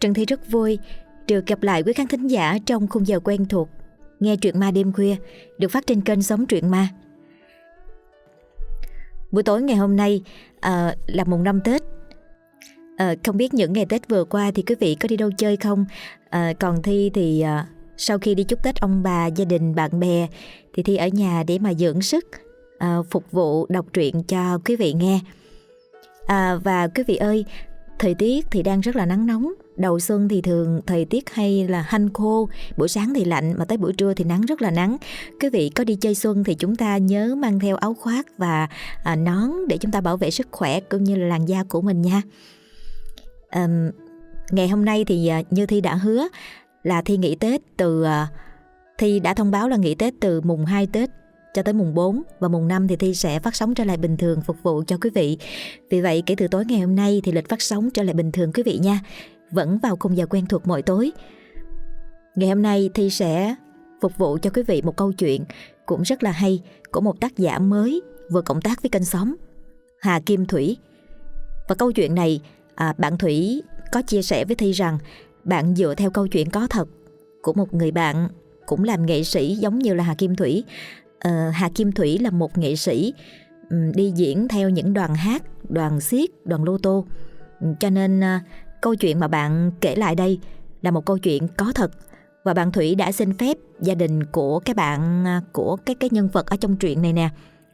Trần Thi rất vui được gặp lại quý khán thính giả trong khung giờ quen thuộc nghe truyện ma đêm khuya được phát trên kênh Sống Truyện Ma. Buổi tối ngày hôm nay à, là mùng năm Tết. À, không biết những ngày Tết vừa qua thì quý vị có đi đâu chơi không? À, còn Thi thì à, sau khi đi chúc Tết ông bà, gia đình, bạn bè thì Thi ở nhà để mà dưỡng sức, à, phục vụ đọc truyện cho quý vị nghe. À, và quý vị ơi, thời tiết thì đang rất là nắng nóng. Đầu xuân thì thường thời tiết hay là hanh khô buổi sáng thì lạnh mà tới buổi trưa thì nắng rất là nắng. Quý vị có đi chơi xuân thì chúng ta nhớ mang theo áo khoác và à, nón để chúng ta bảo vệ sức khỏe cũng như là làn da của mình nha. À, ngày hôm nay thì à, như thi đã hứa là thi nghỉ tết từ à, thi đã thông báo là nghỉ tết từ mùng 2 tết cho tới mùng 4 và mùng 5 thì Thi sẽ phát sóng trở lại bình thường phục vụ cho quý vị. Vì vậy kể từ tối ngày hôm nay thì lịch phát sóng trở lại bình thường quý vị nha. Vẫn vào khung giờ quen thuộc mỗi tối. Ngày hôm nay Thi sẽ phục vụ cho quý vị một câu chuyện cũng rất là hay của một tác giả mới vừa cộng tác với kênh xóm Hà Kim Thủy. Và câu chuyện này à, bạn Thủy có chia sẻ với Thi rằng bạn dựa theo câu chuyện có thật của một người bạn cũng làm nghệ sĩ giống như là Hà Kim Thủy uh, Hà Kim Thủy là một nghệ sĩ um, đi diễn theo những đoàn hát, đoàn xiết, đoàn lô tô. Cho nên uh, câu chuyện mà bạn kể lại đây là một câu chuyện có thật và bạn Thủy đã xin phép gia đình của cái bạn ờ, của cái cái nhân vật ở trong truyện này nè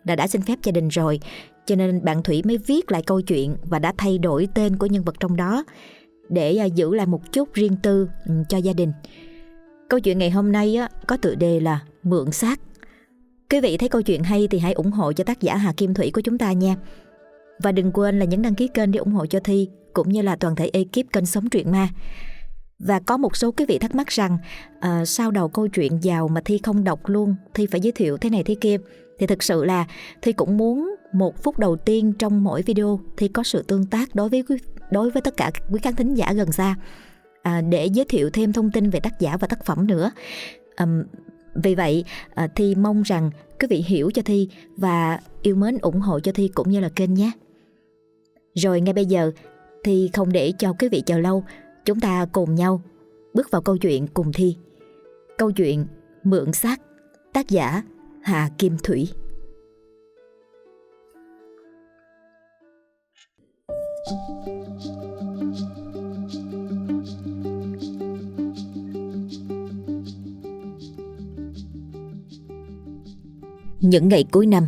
đã đã xin phép gia đình rồi cho nên bạn Thủy mới viết lại câu chuyện và đã thay đổi tên của nhân vật trong đó để giữ lại một chút riêng tư cho gia đình. Câu chuyện ngày hôm nay có tựa đề là Mượn xác Quý vị thấy câu chuyện hay thì hãy ủng hộ cho tác giả Hà Kim Thủy của chúng ta nha. Và đừng quên là nhấn đăng ký kênh để ủng hộ cho Thi cũng như là toàn thể ekip kênh Sống Truyện Ma. Và có một số quý vị thắc mắc rằng à, sau đầu câu chuyện giàu mà Thi không đọc luôn, Thi phải giới thiệu thế này thế kia. Thì thực sự là Thi cũng muốn một phút đầu tiên trong mỗi video Thi có sự tương tác đối với đối với tất cả quý khán thính giả gần xa à, để giới thiệu thêm thông tin về tác giả và tác phẩm nữa. À, vì vậy, à, Thi mong rằng quý vị hiểu cho Thi và yêu mến ủng hộ cho Thi cũng như là kênh nhé. Rồi ngay bây giờ, Thi không để cho quý vị chờ lâu, chúng ta cùng nhau bước vào câu chuyện cùng Thi. Câu chuyện Mượn xác, tác giả Hà Kim Thủy. Thank you. Những ngày cuối năm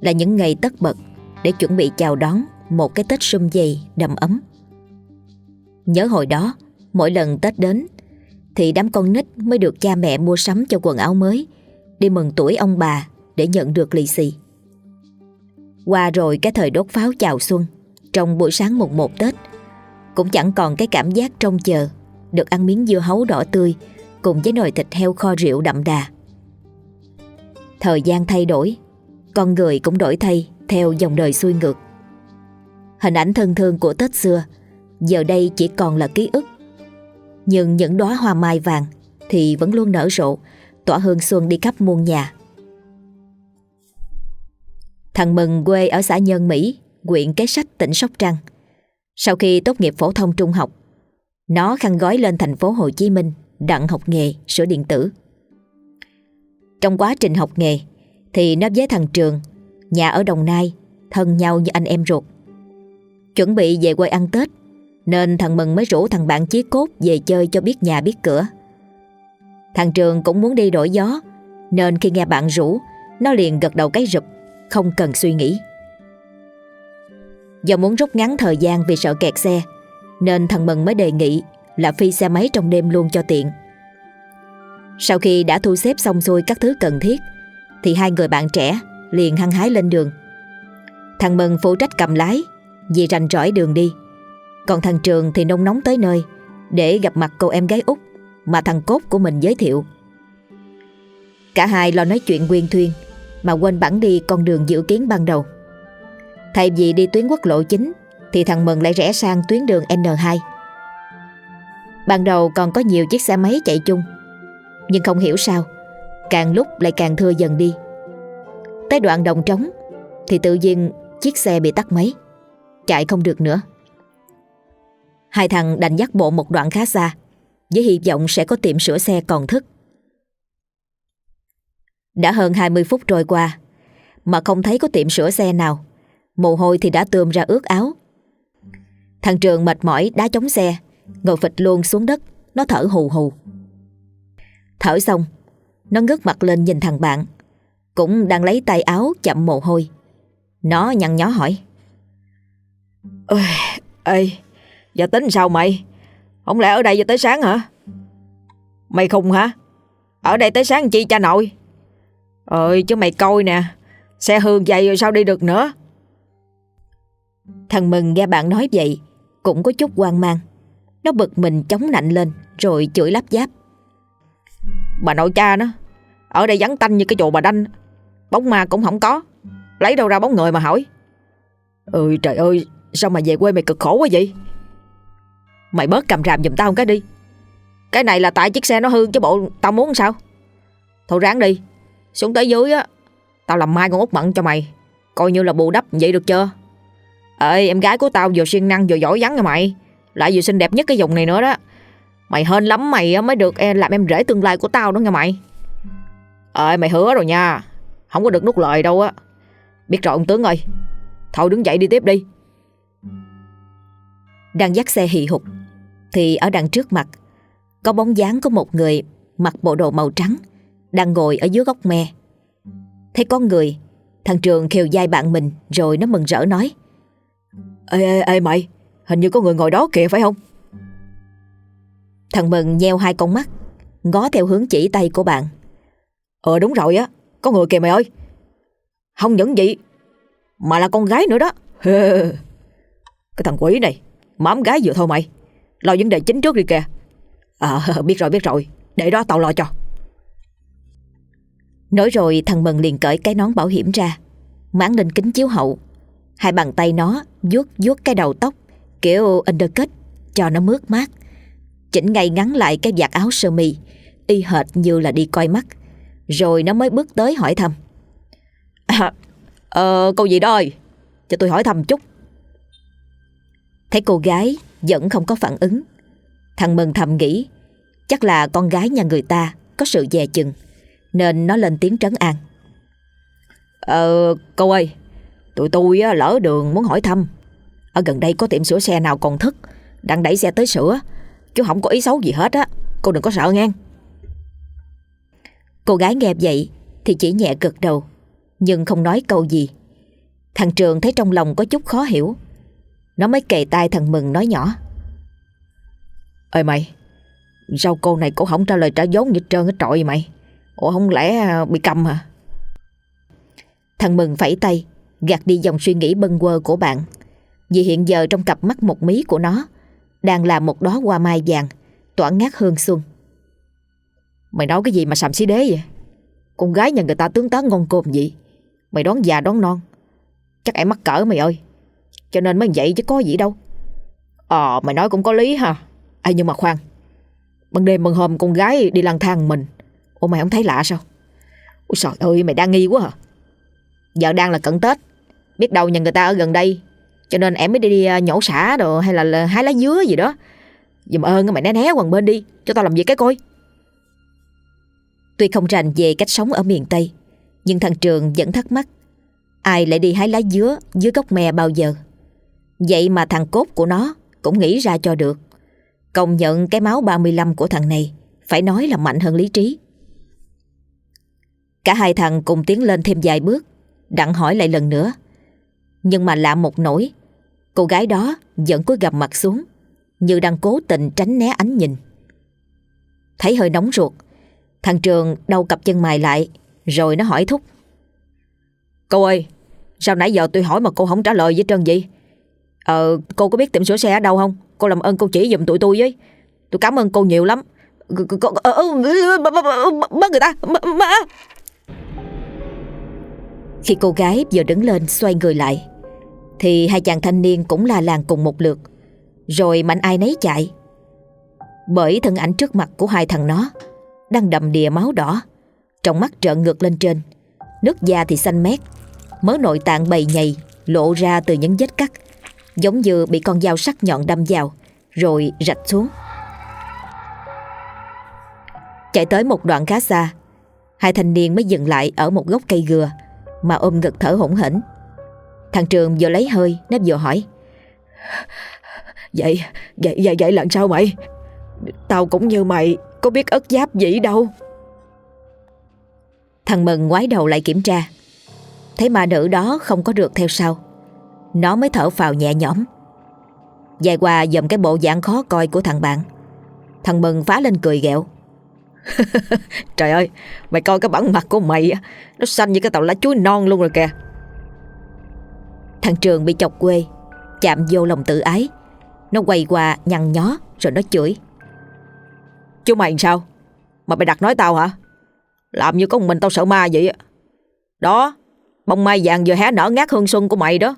là những ngày tất bật để chuẩn bị chào đón một cái Tết sum dày đầm ấm. Nhớ hồi đó, mỗi lần Tết đến thì đám con nít mới được cha mẹ mua sắm cho quần áo mới đi mừng tuổi ông bà để nhận được lì xì. Qua rồi cái thời đốt pháo chào xuân trong buổi sáng mùng một Tết cũng chẳng còn cái cảm giác trông chờ được ăn miếng dưa hấu đỏ tươi cùng với nồi thịt heo kho rượu đậm đà. Thời gian thay đổi. Con người cũng đổi thay Theo dòng đời xuôi ngược. Hình ảnh thân thương của Tết xưa Giờ đây chỉ còn là ký ức. Nhưng những đóa hoa mai vàng Thì vẫn luôn nở rộ, Tỏa hương xuân đi khắp muôn nhà. Thằng Mừng quê ở xã Nhân Mỹ huyện Cái Sách, tỉnh Sóc Trăng. Sau khi tốt nghiệp phổ thông trung học, Nó khăn gói lên thành phố Hồ Chí Minh Đặng học nghề sửa điện tử trong quá trình học nghề, Thì nó với thằng Trường, Nhà ở Đồng Nai, Thân nhau như anh em ruột. Chuẩn bị về quê ăn Tết, Nên thằng Mừng mới rủ thằng bạn chí cốt Về chơi cho biết nhà biết cửa. Thằng Trường cũng muốn đi đổi gió, Nên khi nghe bạn rủ, Nó liền gật đầu cái rụp, Không cần suy nghĩ. Do muốn rút ngắn thời gian vì sợ kẹt xe, Nên thằng Mừng mới đề nghị Là phi xe máy trong đêm luôn cho tiện sau khi đã thu xếp xong xuôi các thứ cần thiết, Thì hai người bạn trẻ liền hăng hái lên đường. Thằng Mừng phụ trách cầm lái, Vì rành rõi đường đi. Còn thằng Trường thì nông nóng tới nơi, Để gặp mặt cô em gái út Mà thằng Cốt của mình giới thiệu. Cả hai lo nói chuyện quyên thuyên, Mà quên bẵng đi con đường dự kiến ban đầu. Thay vì đi tuyến quốc lộ chính Thì thằng Mừng lại rẽ sang tuyến đường N2 Ban đầu còn có nhiều chiếc xe máy chạy chung nhưng không hiểu sao, Càng lúc lại càng thưa dần đi. Tới đoạn đồng trống, Thì tự nhiên chiếc xe bị tắt máy, Chạy không được nữa. Hai thằng đành dắt bộ một đoạn khá xa, Với hy vọng sẽ có tiệm sửa xe còn thức. Đã hơn 20 phút trôi qua, Mà không thấy có tiệm sửa xe nào. Mồ hôi thì đã tươm ra ướt áo. Thằng Trường mệt mỏi đá chống xe, Ngồi phịch luôn xuống đất, Nó thở hù hù. Thở xong Nó ngước mặt lên nhìn thằng bạn Cũng đang lấy tay áo chậm mồ hôi. Nó nhăn nhó hỏi. Ê, ê Giờ tính sao mày? Không lẽ ở đây giờ tới sáng hả? Mày khùng hả? Ở đây tới sáng chi cha nội? Ơi chứ mày coi nè Xe hư vậy rồi sao đi được nữa? Thằng Mừng nghe bạn nói vậy Cũng có chút hoang mang. Nó bực mình chống nạnh lên Rồi chửi lắp giáp Bà nội cha nó Ở đây vắng tanh như cái chùa bà đanh. Bóng ma cũng không có. Lấy đâu ra bóng người mà hỏi. Ừ trời ơi, Sao mà về quê mày cực khổ quá vậy? Mày bớt cầm ràm giùm tao cái đi. Cái này là tại chiếc xe nó hư chứ bộ Tao muốn sao? Thôi ráng đi. Xuống tới dưới á, Tao làm mai con út mận cho mày. Coi như là bù đắp vậy được chưa? Ê, em gái của tao vừa siêng năng vừa giỏi vắng nha mày. Lại vừa xinh đẹp nhất cái vùng này nữa đó. Mày hên lắm mày mới được làm em rể tương lai của tao đó nha mày. Ê mày hứa rồi nha Không có được nút lời đâu á. Biết rồi ông tướng ơi. Thôi đứng dậy đi tiếp đi. Đang dắt xe hì hục Thì ở đằng trước mặt Có bóng dáng của một người Mặc bộ đồ màu trắng Đang ngồi ở dưới góc me. Thấy có người Thằng Trường khều dai bạn mình Rồi nó mừng rỡ nói. Ê, ê, ê mày Hình như có người ngồi đó kìa phải không? Thằng Mừng nheo hai con mắt, Ngó theo hướng chỉ tay của bạn. Ờ đúng rồi á, Có người kìa mày ơi. Không những vậy Mà là con gái nữa đó. Cái thằng quỷ này Mắm gái vừa thôi mày. Lo vấn đề chính trước đi kìa. À biết rồi biết rồi. Để đó tao lo cho. Nói rồi, thằng Mừng liền cởi cái nón bảo hiểm ra, Máng lên kính chiếu hậu. Hai bàn tay nó vuốt vuốt cái đầu tóc, Kiểu undercut, Cho nó mướt mát. Chỉnh ngay ngắn lại cái vạt áo sơ mi. Y hệt như là đi coi mắt. Rồi nó mới bước tới hỏi thăm. À, Ờ cô gì đó ơi? Cho tôi hỏi thăm chút. Thấy cô gái vẫn không có phản ứng. Thằng Mừng thầm nghĩ Chắc là con gái nhà người ta Có sự dè chừng Nên nó lên tiếng trấn an. Ờ cô ơi Tụi tôi lỡ đường muốn hỏi thăm. Ở gần đây có tiệm sửa xe nào còn thức Đang đẩy xe tới sửa. Chứ không có ý xấu gì hết á. Cô đừng có sợ nghe Cô gái nghe vậy Thì chỉ nhẹ gật đầu, Nhưng không nói câu gì. Thằng Trường thấy trong lòng có chút khó hiểu. Nó mới kề tai thằng Mừng nói nhỏ. "ơi mày, Sao cô này cô không trả lời trả vốn như trơn hết trọi mày? Ủa không lẽ à, bị cầm hả? Thằng Mừng phẩy tay, Gạt đi dòng suy nghĩ bâng quơ của bạn. Vì hiện giờ trong cặp mắt một mí của nó đang là một đóa hoa mai vàng, Tỏa ngát hương xuân. Mày nói cái gì mà sàm xí đế vậy? Con gái nhà người ta tướng tá ngon cồm vậy. Mày đoán già đoán non. Chắc em mắc cỡ mày ơi. Cho nên mới vậy chứ có gì đâu. Ờ mày nói cũng có lý ha. Ai nhưng mà khoan. Ban đêm ban hôm con gái đi lang thang mình. Ủa, mày không thấy lạ sao? Ôi trời ơi, mày đang nghi quá hả? Giờ đang là cận Tết. Biết đâu nhà người ta ở gần đây cho nên em mới đi, đi ờ, nhổ xả đồ Hay là, là hái lá dứa gì đó. Dùm ơn mày né né quần bên đi Cho tao làm việc cái coi. Tuy không rành về cách sống ở miền Tây Nhưng thằng Trường vẫn thắc mắc Ai lại đi hái lá dứa dưới gốc me bao giờ? Vậy mà thằng cốt của nó Cũng nghĩ ra cho được. Công nhận cái máu 35 của thằng này Phải nói là mạnh hơn lý trí. Cả hai thằng cùng tiến lên thêm vài bước Đặng hỏi lại lần nữa. Nhưng mà lạ một nỗi Cô gái đó vẫn cúi gặp mặt xuống, Như đang cố tình tránh né ánh nhìn. Thấy hơi nóng ruột, Thằng Trường đau cặp chân mày lại, Rồi nó hỏi thúc. Cô ơi, Sao nãy giờ tôi hỏi mà cô không trả lời với trơn gì Ờ cô có biết tiệm sửa xe ở đâu không? Cô làm ơn cô chỉ giùm tụi tôi với. Tôi cảm ơn cô nhiều lắm. Ờ, ờ, Bắt người ta Má Khi cô gái vừa đứng lên, xoay người lại thì hai chàng thanh niên cũng la làng cùng một lượt. Rồi mạnh ai nấy chạy. Bởi thân ảnh trước mặt của hai thằng nó Đang đầm đìa máu đỏ, Trong mắt trợn ngược lên trên. Nước da thì xanh mét, Mớ nội tạng bầy nhầy Lộ ra từ những vết cắt, Giống như bị con dao sắc nhọn đâm vào, Rồi rạch xuống. Chạy tới một đoạn khá xa, Hai thanh niên mới dừng lại ở một gốc cây gừa Mà ôm ngực thở hổn hển. Thằng Trường vừa lấy hơi Nó vừa hỏi. Vậy, vậy, vậy, vậy lần sao mày? Tao cũng như mày Có biết ớt giáp gì đâu. Thằng Mừng ngoái đầu lại kiểm tra. Thấy ma nữ đó không có được theo sau. Nó mới thở phào nhẹ nhõm. Dài qua dòm cái bộ dạng khó coi của thằng bạn. Thằng Mừng phá lên cười ghẹo. Trời ơi Mày coi cái bản mặt của mày Nó xanh như cái tàu lá chuối non luôn rồi kìa. Thằng Trường bị chọc quê. Chạm vô lòng tự ái. Nó quay qua nhăn nhó Rồi nó chửi. Chứ mày sao? Mà mày đặt nói tao hả? Làm như có một mình tao sợ ma vậy Đó Bông mai vàng vừa hé nở ngát hương xuân của mày đó.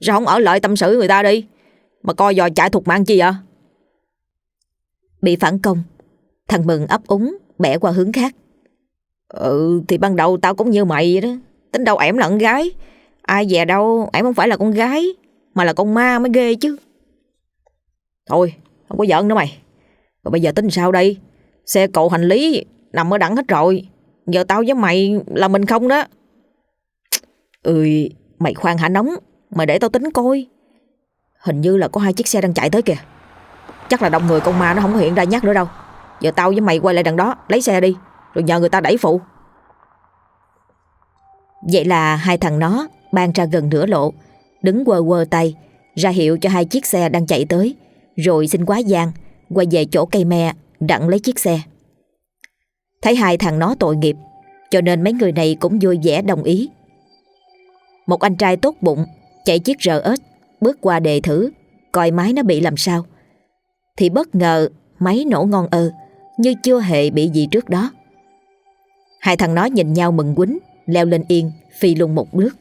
Sao không ở lại tâm sự người ta đi? Mà coi dò chạy thục mạng chi vậy? Bị phản công Thằng Mừng ấp úng bẻ qua hướng khác. Ừ thì ban đầu tao cũng như mày vậy đó. Tính đâu ẻm con gái Ai dè đâu ảnh không phải là con gái, Mà là con ma mới ghê chứ. Thôi, không có giận nữa mày. Rồi bây giờ tính sao đây? Xe cộ hành lý nằm ở đẳng hết rồi. Giờ tao với mày là mình không đó. Ừ mày khoan hả nóng, Mày để tao tính coi. Hình như là có hai chiếc xe đang chạy tới kìa. Chắc là đông người con ma nó không có hiện ra nhắc nữa đâu. Giờ tao với mày quay lại đằng đó, Lấy xe đi, Rồi nhờ người ta đẩy phụ. Vậy là hai thằng nó ban ra gần nửa lộ Đứng quơ quơ tay, Ra hiệu cho hai chiếc xe đang chạy tới. Rồi xin quá gian, Quay về chỗ cây me, Đặng lấy chiếc xe. Thấy hai thằng nó tội nghiệp, Cho nên mấy người này cũng vui vẻ đồng ý. Một anh trai tốt bụng, Chạy chiếc rờ ếch Bước qua đề thử, Coi máy nó bị làm sao. Thì bất ngờ, máy nổ ngon ơ, Như chưa hề bị gì trước đó. Hai thằng nó nhìn nhau mừng quýnh, Leo lên yên, Phi luôn một bước.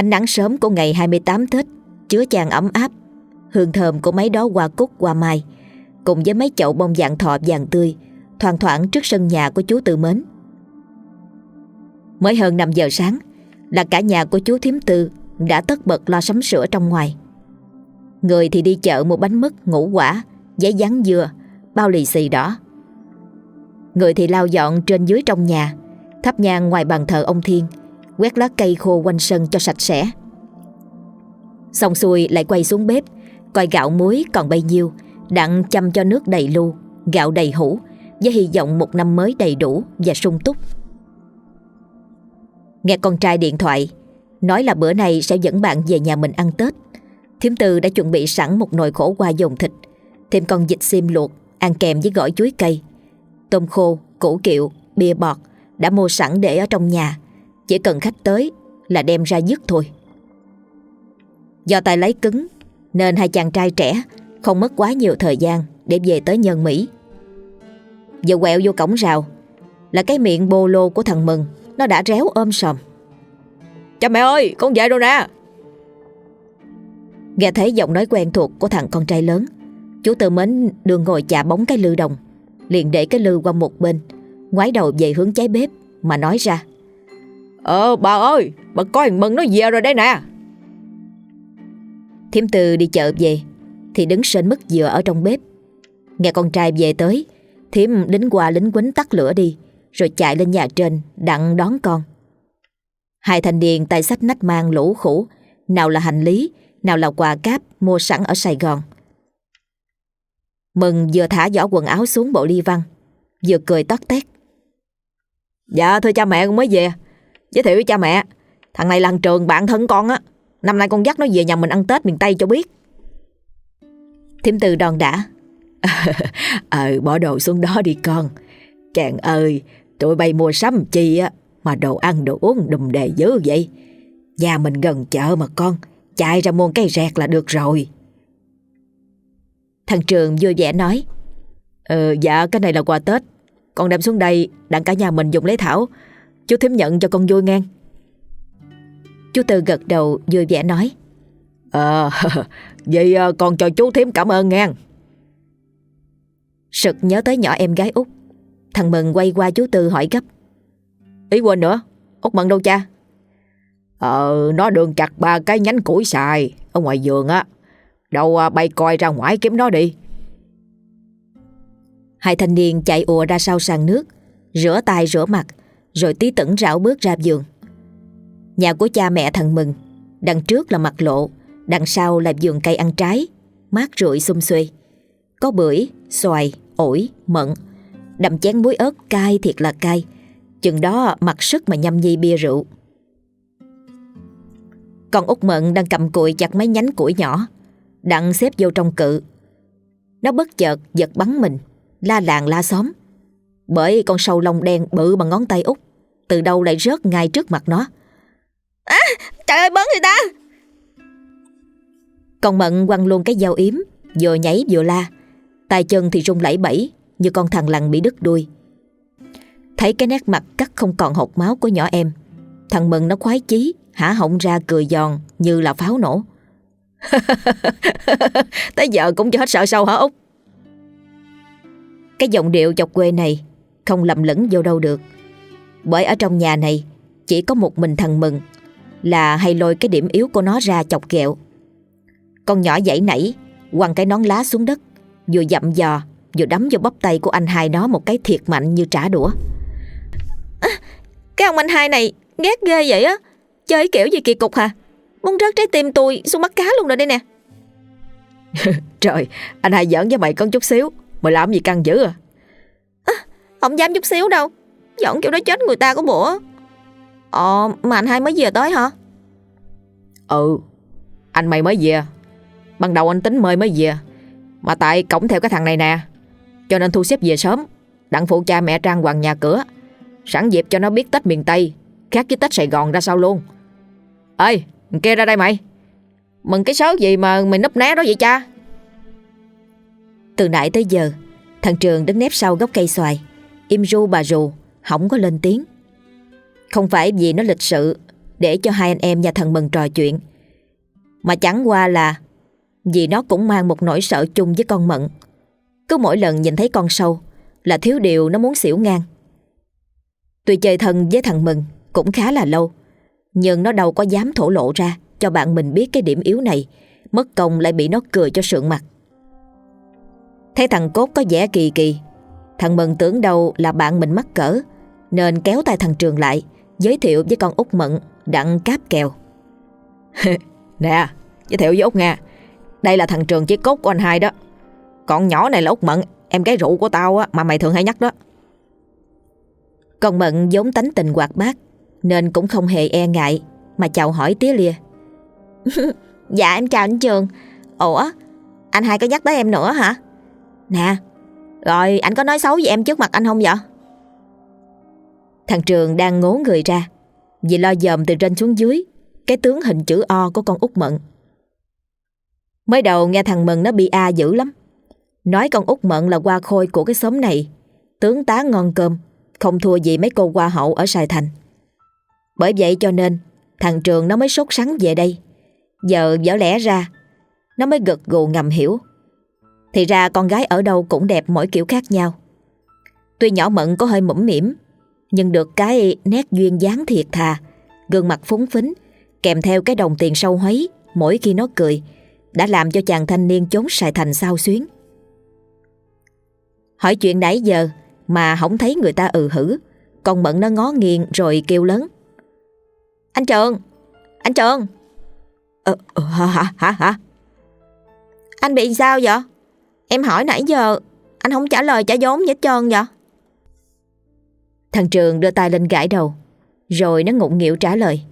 Ánh nắng sớm của ngày 28 Tết Chứa chan ấm áp. Hương thơm của mấy đó hoa cúc hoa mai Cùng với mấy chậu bông dạng thọ vàng tươi Thoang thoảng trước sân nhà của chú Tư Mến. Mới hơn 5 giờ sáng Là cả nhà của chú Thiếm Tư Đã tất bật lo sắm sửa trong ngoài. Người thì đi chợ mua bánh mứt, ngũ quả Giấy dán dừa, bao lì xì đỏ. Người thì lau dọn trên dưới trong nhà Thắp nhang ngoài bàn thờ ông Thiên Quét lá cây khô quanh sân cho sạch sẽ. Xong xuôi lại quay xuống bếp Coi gạo muối còn bấy nhiêu Đặng chăm cho nước đầy lu Gạo đầy hũ Với hy vọng một năm mới đầy đủ và sung túc. Nghe con trai điện thoại Nói là bữa nay sẽ dẫn bạn về nhà mình ăn Tết. Thiếm Tư đã chuẩn bị sẵn một nồi khổ qua dồn thịt Thêm con vịt xiêm luộc Ăn kèm với gỏi chuối cây Tôm khô, củ kiệu, bia bọt Đã mua sẵn để ở trong nhà. Chỉ cần khách tới là đem ra dứt thôi. Do tay lấy cứng Nên hai chàng trai trẻ Không mất quá nhiều thời gian Để về tới nhân Mỹ. Vừa quẹo vô cổng rào Là cái miệng bô lô của thằng Mừng Nó đã réo ôm sòm. Cha mẹ ơi con về rồi nè. Nghe thấy giọng nói quen thuộc của thằng con trai lớn Chú Tư Mến đường ngồi chà bóng cái lư đồng Liền để cái lư qua một bên Ngoái đầu về hướng cháy bếp Mà nói ra Ờ bà ơi Bà coi thằng Mừng nó về rồi đây nè. Thiếm Tư đi chợ về Thì đứng sên mức dừa ở trong bếp. Nghe con trai về tới Thiếm đính qua lính quýnh tắt lửa đi Rồi chạy lên nhà trên Đặng đón con. Hai thanh niên tay sách nách mang lũ khủ Nào là hành lý Nào là quà cáp mua sẵn ở Sài Gòn. Mừng vừa thả giỏ quần áo xuống bộ ly văn Vừa cười tót tét. Dạ thưa cha mẹ con mới về Giới thiệu với cha mẹ, Thằng này là thằng trường, bạn thân con á. Năm nay con dắt nó về nhà mình ăn Tết miền Tây cho biết. Thiếm từ đòn đã Ờ bỏ đồ xuống đó đi con. Chàng ơi, Tụi bay mua sắm chi á, Mà đồ ăn, đồ uống đùm đề dữ vậy. Nhà mình gần chợ mà con, Chạy ra mua cây rẹt là được rồi. Thằng Trường vui vẻ nói Ờ dạ cái này là quà Tết. Con đem xuống đây, đặng cả nhà mình dùng lấy thảo. Chú thím nhận cho con vui ngang. Chú Tư gật đầu vui vẻ nói. Ờ Vậy con cho chú thím cảm ơn ngang. Sực nhớ tới nhỏ em gái út. Thằng Mừng quay qua chú Tư hỏi gấp. Ý quên nữa Út Mận đâu cha? Ờ, nó đường chặt ba cái nhánh củi xài ở ngoài vườn á. Đâu à, bay coi ra ngoài kiếm nó đi. Hai thanh niên chạy ùa ra sau sàn nước, rửa tay rửa mặt, rồi tí tẩn rảo bước ra giường. Nhà của cha mẹ thằng Mừng, đằng trước là mặt lộ, đằng sau là vườn cây ăn trái, mát rượi xum xuê. Có bưởi, xoài, ổi, mận, đầm chén muối ớt cay thiệt là cay, chừng đó mặc sức mà nhâm nhi bia rượu. Con út mận đang cầm cùi chặt mấy nhánh củi nhỏ, đặng xếp vô trong cự. Nó bất chợt giật bắn mình, la làng la xóm. Bởi con sâu lông đen bự bằng ngón tay út, từ đâu lại rớt ngay trước mặt nó. À, trời ơi bớn người ta! Con mận quăng luôn cái dao yếm Vừa nhảy vừa la. Tay chân thì rung lẩy bẩy Như con thằng lằn bị đứt đuôi. Thấy cái nét mặt cắt không còn hột máu của nhỏ em Thằng Mận nó khoái chí Hả họng ra cười giòn Như là pháo nổ. Tới giờ cũng chưa hết sợ sâu hả Út? Cái giọng điệu chọc quê này Không lầm lẫn vô đâu được Bởi ở trong nhà này Chỉ có một mình thằng Mừng là hay lôi cái điểm yếu của nó ra chọc ghẹo. Con nhỏ dãy nảy, quăng cái nón lá xuống đất, vừa dậm dò, vừa đấm vô bắp tay của anh hai nó một cái thiệt mạnh như trả đũa. À, cái ông anh hai này ghét ghê vậy á, chơi kiểu gì kỳ cục hả? Muốn rớt trái tim tôi xuống mắt cá luôn rồi đây nè. Trời, anh hai giỡn với mày con chút xíu, mày làm gì căng dữ à? Không dám chút xíu đâu, giỡn kiểu đó chết người ta có bữa. Ờ mà anh hai mới về tới hả? Ừ. Anh mày mới về. Ban đầu anh tính mời mới về. Mà tại cổng theo cái thằng này nè. Cho nên thu xếp về sớm. Đặng phụ cha mẹ trang hoàng nhà cửa. Sẵn dịp cho nó biết Tết miền Tây. Khác với Tết Sài Gòn ra sao luôn. Ê kia ra đây mày. Mừng cái số gì mà mày nấp né đó vậy cha? Từ nãy tới giờ Thằng Trường đứng nép sau gốc cây xoài Im ru bà rù Không có lên tiếng không phải vì nó lịch sự để cho hai anh em nhà thần mừng trò chuyện. Mà chẳng qua là vì nó cũng mang một nỗi sợ chung với con mận. Cứ mỗi lần nhìn thấy con sâu là thiếu điều nó muốn xỉu ngang. Tuy chơi thân với thằng Mừng cũng khá là lâu, nhưng nó đâu có dám thổ lộ ra cho bạn mình biết cái điểm yếu này, mất công lại bị nó cười cho sượng mặt. Thấy thằng Cốt có vẻ kỳ kỳ, thằng Mừng tưởng đâu là bạn mình mắc cỡ, nên kéo tay thằng Trường lại, giới thiệu với con út Mận đặng cáp kèo. nè, giới thiệu với út nha. Đây là thằng Trường chiếc cốt của anh hai đó. Còn nhỏ này là út Mận, em gái rượu của tao á, mà mày thường hay nhắc đó. Con Mận vốn tánh tình hoạt bát, nên cũng không hề e ngại, mà chào hỏi tía lia. dạ em chào anh Trường. Ủa, anh hai có nhắc tới em nữa hả? Nè, rồi, anh có nói xấu với em trước mặt anh không vậy? Thằng Trường đang ngố người ra, Vì lo dòm từ trên xuống dưới Cái tướng hình chữ O của con út Mận. Mới đầu nghe thằng Mận nó bị A dữ lắm. Nói con út Mận là qua khôi của cái xóm này, Tướng tá ngon cơm, Không thua gì mấy cô qua hậu ở Sài Thành. Bởi vậy cho nên, Thằng Trường nó mới sốt sắng về đây. Giờ dở lẽ ra, Nó mới gật gù ngầm hiểu. Thì ra con gái ở đâu cũng đẹp mỗi kiểu khác nhau Tuy nhỏ Mận có hơi mũm mỉm nhưng được cái nét duyên dáng thiệt thà, gương mặt phúng phính, kèm theo cái đồng tiền sâu hấy, mỗi khi nó cười, đã làm cho chàng thanh niên chốn Sài Thành sao xuyến. Hỏi chuyện nãy giờ mà không thấy người ta ừ hử, còn Mận nó ngó nghiêng rồi kêu lớn. Anh Trường, anh Trường. Ờ, ờ, hả, hả, hả, hả? Anh bị sao vậy? Em hỏi nãy giờ, anh không trả lời trả vốn gì hết trơn vậy? Thằng Trường đưa tay lên gãi đầu Rồi nó ngụng nghịu trả lời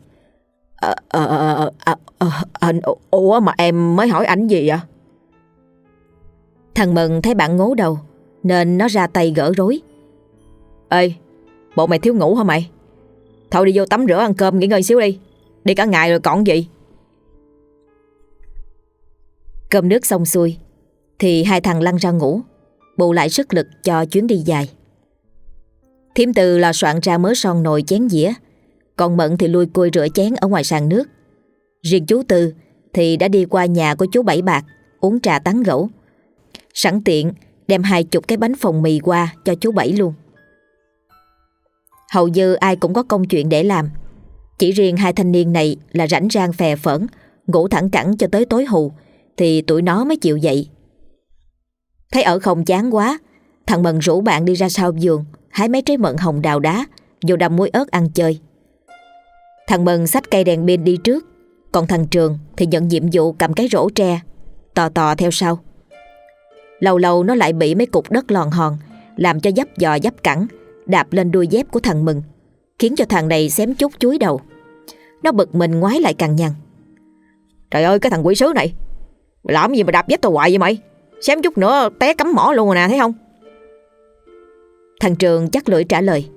Ờ, ờ, ờ, anh, ủa mà em mới hỏi ảnh gì vậy Thằng Mừng thấy bạn ngố đầu Nên nó ra tay gỡ rối Ê, bộ mày thiếu ngủ hả mày? Thôi đi vô tắm rửa ăn cơm nghỉ ngơi xíu đi Đi cả ngày rồi còn gì Cơm nước xong xuôi thì hai thằng lăn ra ngủ Bù lại sức lực cho chuyến đi dài. Thiếm từ là soạn ra mớ son nồi chén dĩa Còn Mận thì lui cui rửa chén ở ngoài sàn nước. Riêng chú Tư thì đã đi qua nhà của chú Bảy Bạc Uống trà tán gẫu Sẵn tiện đem hai chục cái bánh phồng mì qua cho chú Bảy luôn. Hầu như ai cũng có công chuyện để làm Chỉ riêng hai thanh niên này là rảnh rang phè phẫn, ngủ thẳng cẳng cho tới tối hù, thì tụi nó mới chịu dậy. Thấy ở không chán quá, thằng Mận rủ bạn đi ra sau giường, hái mấy trái mận hồng đào đá, vô đâm muối ớt ăn chơi. Thằng Mận xách cây đèn pin đi trước, còn thằng Trường thì nhận nhiệm vụ cầm cái rổ tre, tò tò theo sau. Lâu lâu nó lại bị mấy cục đất lòn hòn, làm cho dấp dò dấp cẳng, đạp lên đuôi dép của thằng Mừng, khiến cho thằng này xém chút chuối đầu. Nó bực mình ngoái lại càng nhằn. Trời ơi cái thằng quỷ sứ này, mày làm gì mà đạp dép tao hoài vậy mày? Xém chút nữa té cắm mỏ luôn rồi nè thấy không? Thằng Trường chắc lưỡi trả lời.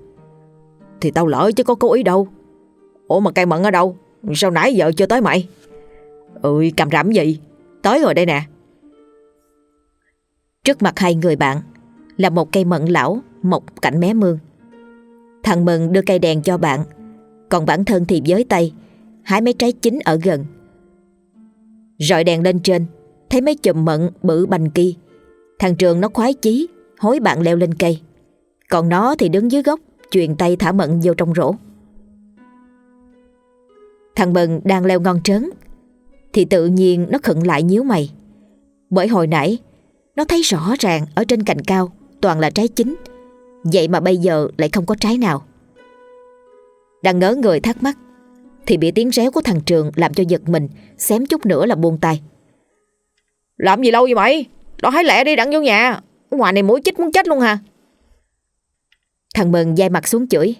Thì tao lỡ chứ có cố ý đâu. Ủa mà cây mận ở đâu? Sao nãy giờ chưa tới mày? Ơi cầm rắm gì? Tới rồi đây nè. Trước mặt hai người bạn là một cây mận lão mọc cạnh mé mương. Thằng Mừng đưa cây đèn cho bạn, còn bản thân thì với tay, hái mấy trái chín ở gần. Rọi đèn lên trên, thấy mấy chùm mận bự bành kia. Thằng Trường nó khoái chí, hối bạn leo lên cây. Còn nó thì đứng dưới gốc, chuyền tay thả mận vô trong rổ. Thằng bần đang leo ngon trớn, thì tự nhiên nó khựng lại nhíu mày. Bởi hồi nãy, nó thấy rõ ràng ở trên cành cao toàn là trái chín. Vậy mà bây giờ lại không có trái nào. Đang ngớ người thắc mắc, thì bị tiếng réo của thằng Trường làm cho giật mình, xém chút nữa là buông tay. Làm gì lâu vậy mày? Đó hãy lẹ đi đặng vô nhà. Ngoài này mũi chích muốn chết luôn hả? Thằng Mừng dai mặt xuống chửi.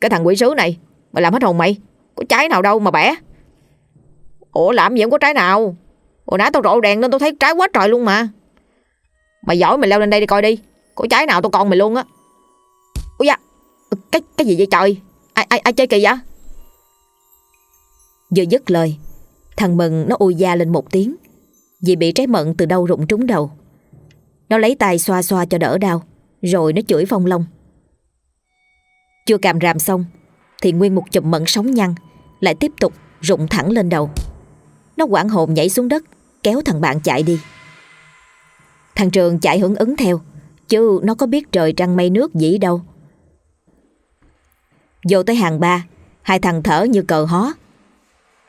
Cái thằng quỷ sứ này, mày làm hết hồn mày. Có trái nào đâu mà bẻ. Ủa làm gì không có trái nào? Hồi nãy tao rộ đèn nên tao thấy trái quá trời luôn mà. Mày giỏi mày leo lên đây đi coi đi. Có trái nào tao còn mày luôn á. Ôi da, cái cái gì vậy trời? Ai ai ai chơi kỳ vậy? Vừa dứt lời, thằng Mừng nó ui da lên một tiếng vì bị trái mận từ đâu rụng trúng đầu. Nó lấy tay xoa xoa cho đỡ đau, rồi nó chửi Phong Long. Chưa càm ràm xong, thì nguyên một chùm mận sống nhăn lại tiếp tục rụng thẳng lên đầu. Nó quảng hồn nhảy xuống đất, kéo thằng bạn chạy đi. Thằng Trường chạy hưởng ứng theo, chứ nó có biết trời trăng mây nước gì đâu. Vô tới hàng ba, hai thằng thở như cờ hó.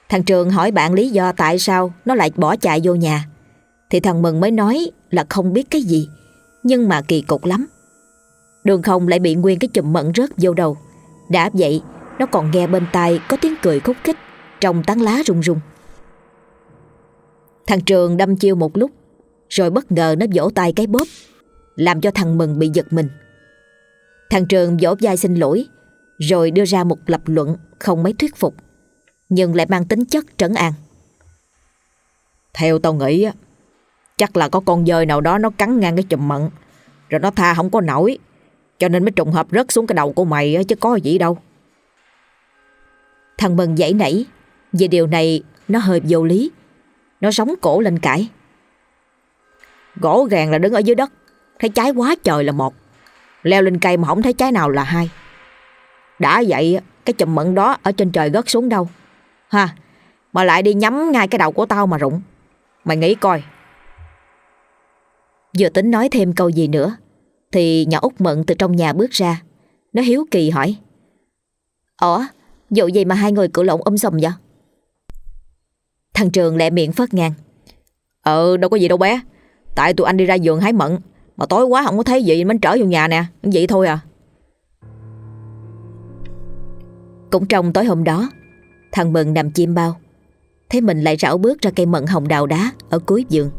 Thằng Trường hỏi bạn lý do tại sao nó lại bỏ chạy vô nhà. Thì thằng Mừng mới nói là không biết cái gì, nhưng mà kỳ cục lắm. Đường không lại bị nguyên cái chùm mận rớt vô đầu. Đã vậy, nó còn nghe bên tai có tiếng cười khúc khích trong tán lá rung rung. Thằng Trường đâm chiêu một lúc, rồi bất ngờ nó vỗ tay cái bóp, làm cho thằng Mừng bị giật mình. Thằng Trường vỗ vai xin lỗi, rồi đưa ra một lập luận không mấy thuyết phục, nhưng lại mang tính chất trấn an. Theo tao nghĩ á, chắc là có con dơi nào đó nó cắn ngang cái chùm mận, rồi nó tha không có nổi, cho nên mới trùng hợp rớt xuống cái đầu của mày á, chứ có gì đâu. Thằng Mừng dãy nảy, vì điều này nó hơi vô lý. Nó sống cổ lên cãi. Gỗ gàng là đứng ở dưới đất, thấy trái quá trời là một. Leo lên cây mà không thấy trái nào là hai. Đã vậy, cái chùm mận đó ở trên trời gớt xuống đâu. Ha, mà lại đi nhắm ngay cái đầu của tao mà rụng. Mày nghĩ coi. Vừa tính nói thêm câu gì nữa, thì nhỏ út mận từ trong nhà bước ra. Nó hiếu kỳ hỏi. Ủa, vụ gì mà hai người cự lộn ôm sùm vậy? Thằng Trường lẹ miệng phớt ngang. Ờ, đâu có gì đâu bé. Tại tụi anh đi ra giường hái mận, mà tối quá không có thấy gì mới trở vô nhà nè, vậy thôi à. Cũng trong tối hôm đó, thằng Mừng nằm chim bao. Thấy mình lại rảo bước ra cây mận hồng đào đá ở cuối giường.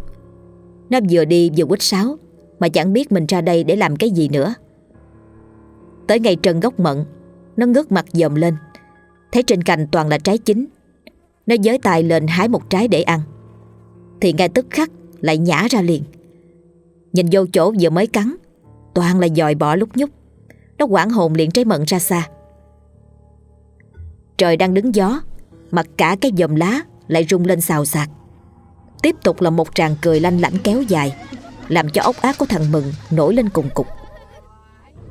Nó vừa đi vừa quýt sáo, mà chẳng biết mình ra đây để làm cái gì nữa. Tới ngay trần gốc mận, nó ngước mặt dòm lên, thấy trên cành toàn là trái chín. Nó giới tay lên hái một trái để ăn. Thì ngay tức khắc lại nhả ra liền. Nhìn vô chỗ vừa mới cắn, toàn là dòi bỏ lúc nhúc. Nó quảng hồn liền trái mận ra xa. Trời đang đứng gió, mà cả cái dòm lá lại rung lên xào xạc. Tiếp tục là một tràng cười lanh lảnh kéo dài, làm cho ốc ác của thằng Mừng nổi lên cùng cục.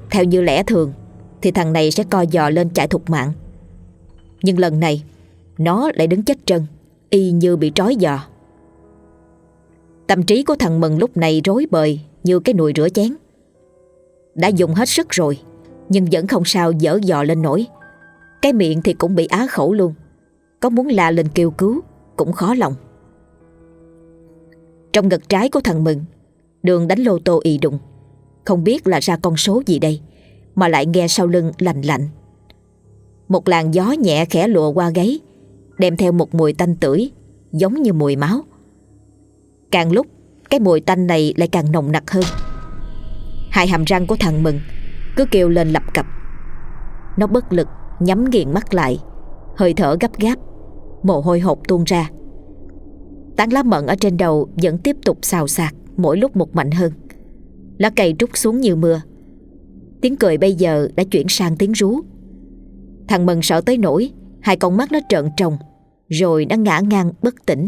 Theo như lẽ thường, thì thằng này sẽ co dò lên chạy thục mạng. Nhưng lần này, nó lại đứng chết trân, y như bị trói dò Tâm trí của thằng Mừng lúc này rối bời như cái nồi rửa chén. Đã dùng hết sức rồi, nhưng vẫn không sao dở dò lên nổi. Cái miệng thì cũng bị á khẩu luôn có muốn la lên kêu cứu, Cũng khó lòng. Trong ngực trái của thằng Mừng, Đường đánh lô tô y đụng Không biết là ra con số gì đây, Mà lại nghe sau lưng lạnh lạnh. Một làn gió nhẹ khẽ lùa qua gáy, Đem theo một mùi tanh tưởi, Giống như mùi máu. Càng lúc, Cái mùi tanh này lại càng nồng nặc hơn. Hai hàm răng của thằng Mừng Cứ kêu lên lập cập. Nó bất lực, nhắm nghiền mắt lại. Hơi thở gấp gáp. Mồ hôi hột tuôn ra. Tán lá mận ở trên đầu Vẫn tiếp tục xào xạc, Mỗi lúc một mạnh hơn. Lá cây trút xuống như mưa. Tiếng cười bây giờ đã chuyển sang tiếng rú. Thằng Mừng sợ tới nỗi, Hai con mắt nó trợn trồng Rồi nó ngã ngang bất tỉnh.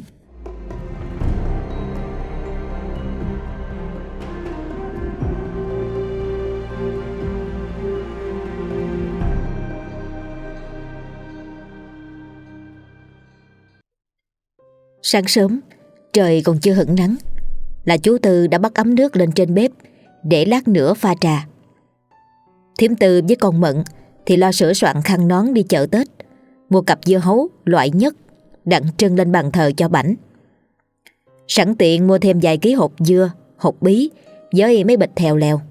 Sáng sớm, Trời còn chưa hửng nắng, Là chú Tư đã bắt ấm nước lên trên bếp Để lát nữa pha trà. Thiếm Tư với con Mận Thì lo sửa soạn khăn nón đi chợ Tết, Mua cặp dưa hấu loại nhất Đặng trưng lên bàn thờ cho bảnh. Sẵn tiện mua thêm vài ký hộp dưa Hộp bí Với mấy bịch thèo lèo.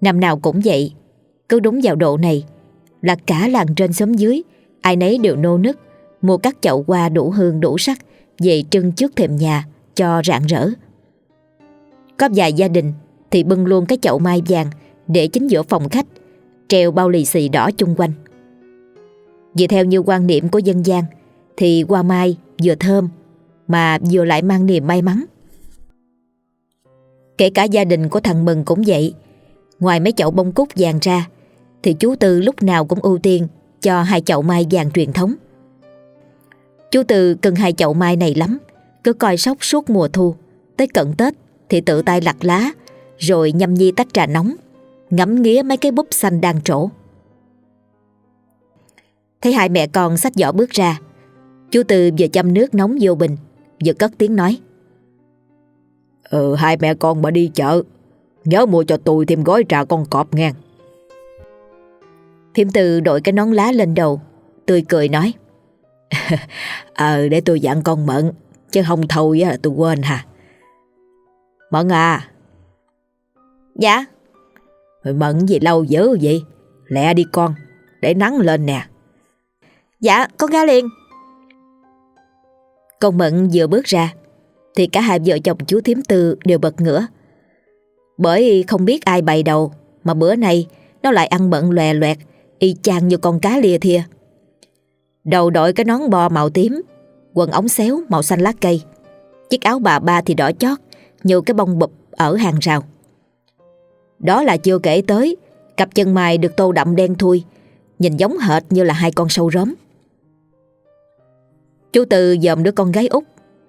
Năm nào cũng vậy, Cứ đúng vào độ này Là cả làng trên xóm dưới, Ai nấy đều nô nức mua các chậu hoa đủ hương đủ sắc về trưng trước thềm nhà cho rạng rỡ. Có vài gia đình thì bưng luôn cái chậu mai vàng để chính giữa phòng khách, treo bao lì xì đỏ chung quanh. Vì theo như quan niệm của dân gian thì hoa mai vừa thơm mà vừa lại mang niềm may mắn. Kể cả gia đình của thằng Mừng cũng vậy. Ngoài mấy chậu bông cúc vàng ra thì chú Tư lúc nào cũng ưu tiên cho hai chậu mai vàng truyền thống. Chú Tư cần hai chậu mai này lắm Cứ coi sóc suốt mùa thu. Tới cận Tết thì tự tay lặt lá Rồi nhâm nhi tách trà nóng Ngắm nghía mấy cái búp xanh đang trổ. Thấy hai mẹ con xách giỏ bước ra Chú Tư vừa châm nước nóng vô bình Vừa cất tiếng nói. Ừ hai mẹ con mà đi chợ Nhớ mua cho tôi thêm gói trà con cọp ngang Thiểm Tư đội cái nón lá lên đầu Tươi cười nói Ờ để tôi dặn con Mận Chứ không thôi là tôi quên hả? Mận à. Dạ. Mận gì lâu dữ vậy? Lẹ đi con Để nắng lên nè. Dạ con ra liền. Con Mận vừa bước ra Thì cả hai vợ chồng chú Thiếm Tư đều bật ngửa. Bởi không biết ai bày đầu Mà bữa nay Nó lại ăn bận lòe loẹt Y chang như con cá lia thia Đầu đội cái nón bò màu tím, Quần ống xéo màu xanh lá cây. Chiếc áo bà ba thì đỏ chót, Như cái bông bụp ở hàng rào. Đó là chưa kể tới, Cặp chân mày được tô đậm đen thui, Nhìn giống hệt như là hai con sâu róm. Chú Tư dòm đứa con gái út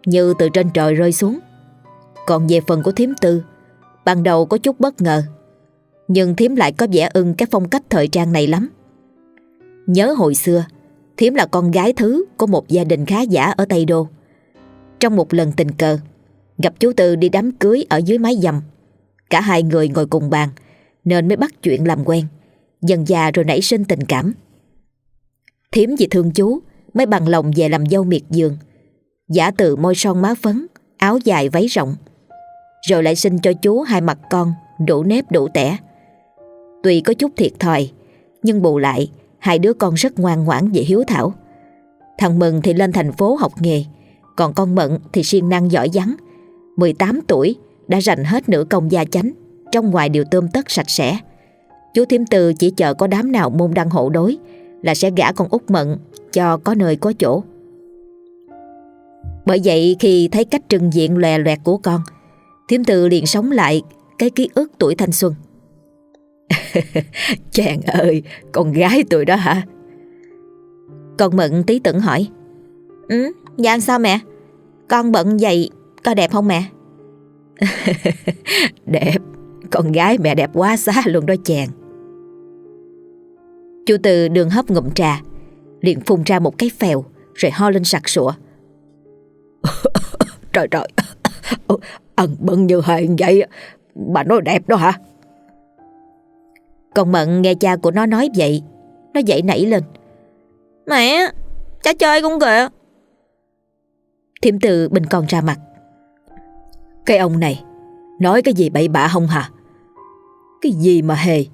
Như từ trên trời rơi xuống. Còn về phần của thím Tư, Ban đầu có chút bất ngờ, Nhưng thím lại có vẻ ưng cái phong cách thời trang này lắm. Nhớ hồi xưa Thiếm là con gái thứ của một gia đình khá giả ở Tây Đô. Trong một lần tình cờ, gặp chú Tư đi đám cưới ở dưới mái dầm. Cả hai người ngồi cùng bàn, nên mới bắt chuyện làm quen. Dần già rồi nảy sinh tình cảm. Thiếm vì thương chú, mới bằng lòng về làm dâu miệt giường. Giả từ môi son má phấn, áo dài váy rộng. Rồi lại sinh cho chú hai mặt con, đủ nếp đủ tẻ. Tuy có chút thiệt thòi, nhưng bù lại Hai đứa con rất ngoan ngoãn và hiếu thảo. Thằng Mừng thì lên thành phố học nghề, Còn con Mận thì siêng năng giỏi vắng. 18 tuổi, đã rành hết nửa công gia chánh, Trong ngoài đều tôm tất sạch sẽ. Chú Thiếm Từ chỉ chờ có đám nào môn đăng hộ đối, Là sẽ gả con út Mận Cho có nơi có chỗ. Bởi vậy khi thấy cách trừng diện lòe loẹt của con Thiếm Từ liền sống lại Cái ký ức tuổi thanh xuân. Chàng ơi, Con gái tôi đó hả? Con Mận tí tưởng hỏi. Ừ dạ sao mẹ? Con bận vậy có đẹp không mẹ? Đẹp, Con gái mẹ đẹp quá xá luôn đó chàng. Chú Từ đường hấp ngụm trà, liền phun ra một cái phèo, Rồi ho lên sặc sụa. Trời trời. Ẩn bận như hên vậy. Bà nói đẹp đó hả? Còn Mận nghe cha của nó nói vậy, Nó dậy nảy lên. Mẹ, Cha chơi con kìa. Thiểm từ bình còn ra mặt. Cái ông này, Nói cái gì bậy bạ không hả? Cái gì mà hề?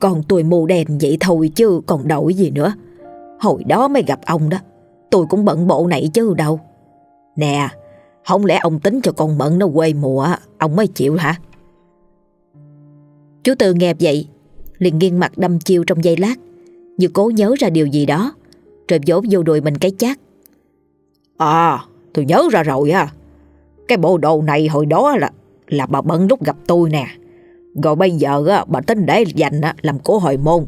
Còn tôi mù đèn vậy thôi chứ còn đổi gì nữa. Hồi đó mới gặp ông đó, Tôi cũng bận bộ này chứ đâu. Nè, Không lẽ ông tính cho con Mận nó quê mùa, Ông mới chịu hả? Chú Tư nghe vậy liền nghiêng mặt đâm chiêu trong giây lát. Như cố nhớ ra điều gì đó Rồi vỗ vô đùi mình cái chát. À tôi nhớ ra rồi á. Cái bộ đồ này hồi đó là Là bà bận lúc gặp tôi nè. Rồi bây giờ á, bà tính để dành á, làm cổ hồi môn.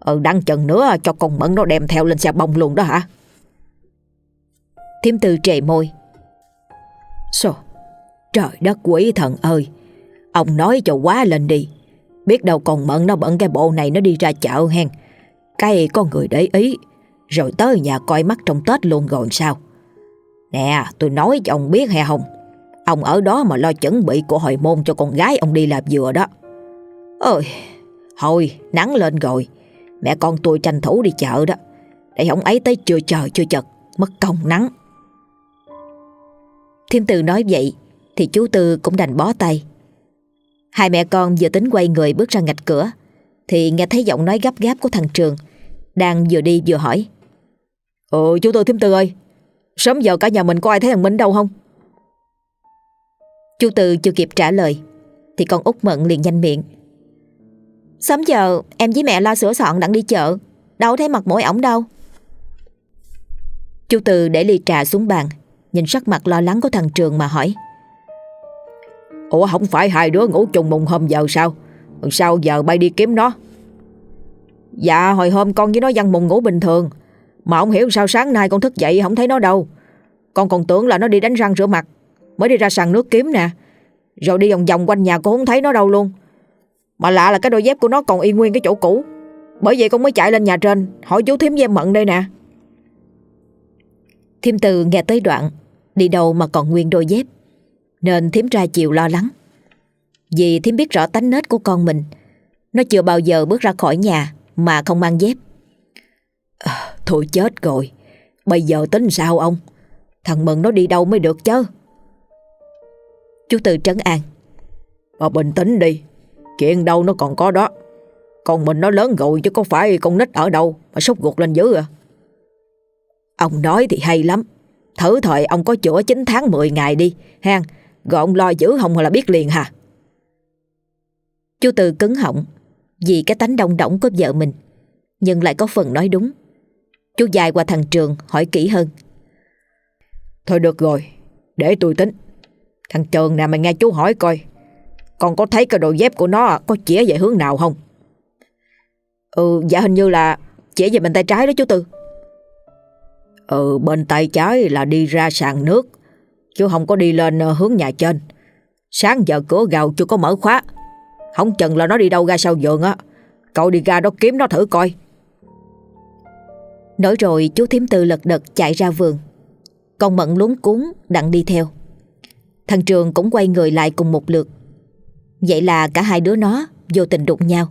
Ừ đăng chừng nữa cho con Mận nó đem theo lên xe bông luôn đó hả? Thiếm Tư trề môi. Sao Trời đất quỷ thần ơi. Ông nói cho quá lên đi. Biết đâu còn Mận nó bận cái bộ này nó đi ra chợ hen. Cái có người để ý, Rồi tới nhà coi mắt trong Tết luôn rồi sao? Nè, tôi nói cho ông biết hay không Ông ở đó mà lo chuẩn bị của hồi môn cho con gái ông đi làm vừa đó. Ôi hồi nắng lên rồi. Mẹ con tôi tranh thủ đi chợ đó. Để ông ấy tới chưa chờ, chưa chật Mất công nắng. Thiêm Từ nói vậy, Thì chú Tư cũng đành bó tay. Hai mẹ con vừa tính quay người bước ra ngạch cửa Thì nghe thấy giọng nói gấp gáp của thằng Trường Đang vừa đi vừa hỏi. Ừ chú Tư Thiêm Tư ơi Sớm giờ cả nhà mình có ai thấy thằng Minh đâu không? Chú Tư chưa kịp trả lời Thì con út Mận liền nhanh miệng. Sớm giờ em với mẹ lo sửa soạn đặng đi chợ Đâu thấy mặt mũi ổng đâu. Chú Tư để ly trà xuống bàn Nhìn sắc mặt lo lắng của thằng Trường mà hỏi Ủa, không phải hai đứa ngủ chung mùng hôm giờ sao? Sao giờ bay đi kiếm nó. Dạ hồi hôm con với nó văn mùng ngủ bình thường. Mà không hiểu sao sáng nay con thức dậy không thấy nó đâu. Con còn tưởng là nó đi đánh răng rửa mặt, Mới đi ra sàn nước kiếm nè. Rồi đi vòng vòng quanh nhà con không thấy nó đâu luôn. Mà lạ là cái đôi dép của nó còn y nguyên cái chỗ cũ. Bởi vậy con mới chạy lên nhà trên, Hỏi chú thím với em Mận đây nè. Thiêm Từ nghe tới đoạn, Đi đâu mà còn nguyên đôi dép? Nên thím ra chịu lo lắng. Vì thím biết rõ tánh nết của con mình Nó chưa bao giờ bước ra khỏi nhà Mà không mang dép. À, Thôi chết rồi Bây giờ tính sao ông? Thằng Mừng nó đi đâu mới được chứ? Chú Từ trấn an. Bà bình tĩnh đi Chuyện đâu nó còn có đó. Con mình nó lớn rồi chứ có phải con nít ở đâu Mà sốt ruột lên dữ à? Ông nói thì hay lắm. Thử thời ông có chữa 9 tháng 10 ngày đi hang. Rồi ông lo giữ không là biết liền hả? Chú Từ cứng họng Vì cái tánh đông đỏng của vợ mình Nhưng lại có phần nói đúng. Chú dài qua thằng Trường hỏi kỹ hơn. Thôi được rồi Để tôi tính. Thằng Trường nè mày nghe chú hỏi coi Con có thấy cái đồ dép của nó Có chĩa về hướng nào không? Ừ dạ hình như là Chĩa về bên tay trái đó chú Tư. Ừ bên tay trái là đi ra sàn nước Chứ không có đi lên ờ, hướng nhà trên. Sáng giờ cửa gào chưa có mở khóa. Không chừng là nó đi đâu ra sau vườn á. Cậu đi ra đó kiếm nó thử coi. Nói rồi, chú thím tư lật đật chạy ra vườn. Con Mận luống cuốn đặng đi theo. Thằng Trường cũng quay người lại cùng một lượt. Vậy là cả hai đứa nó vô tình đụng nhau.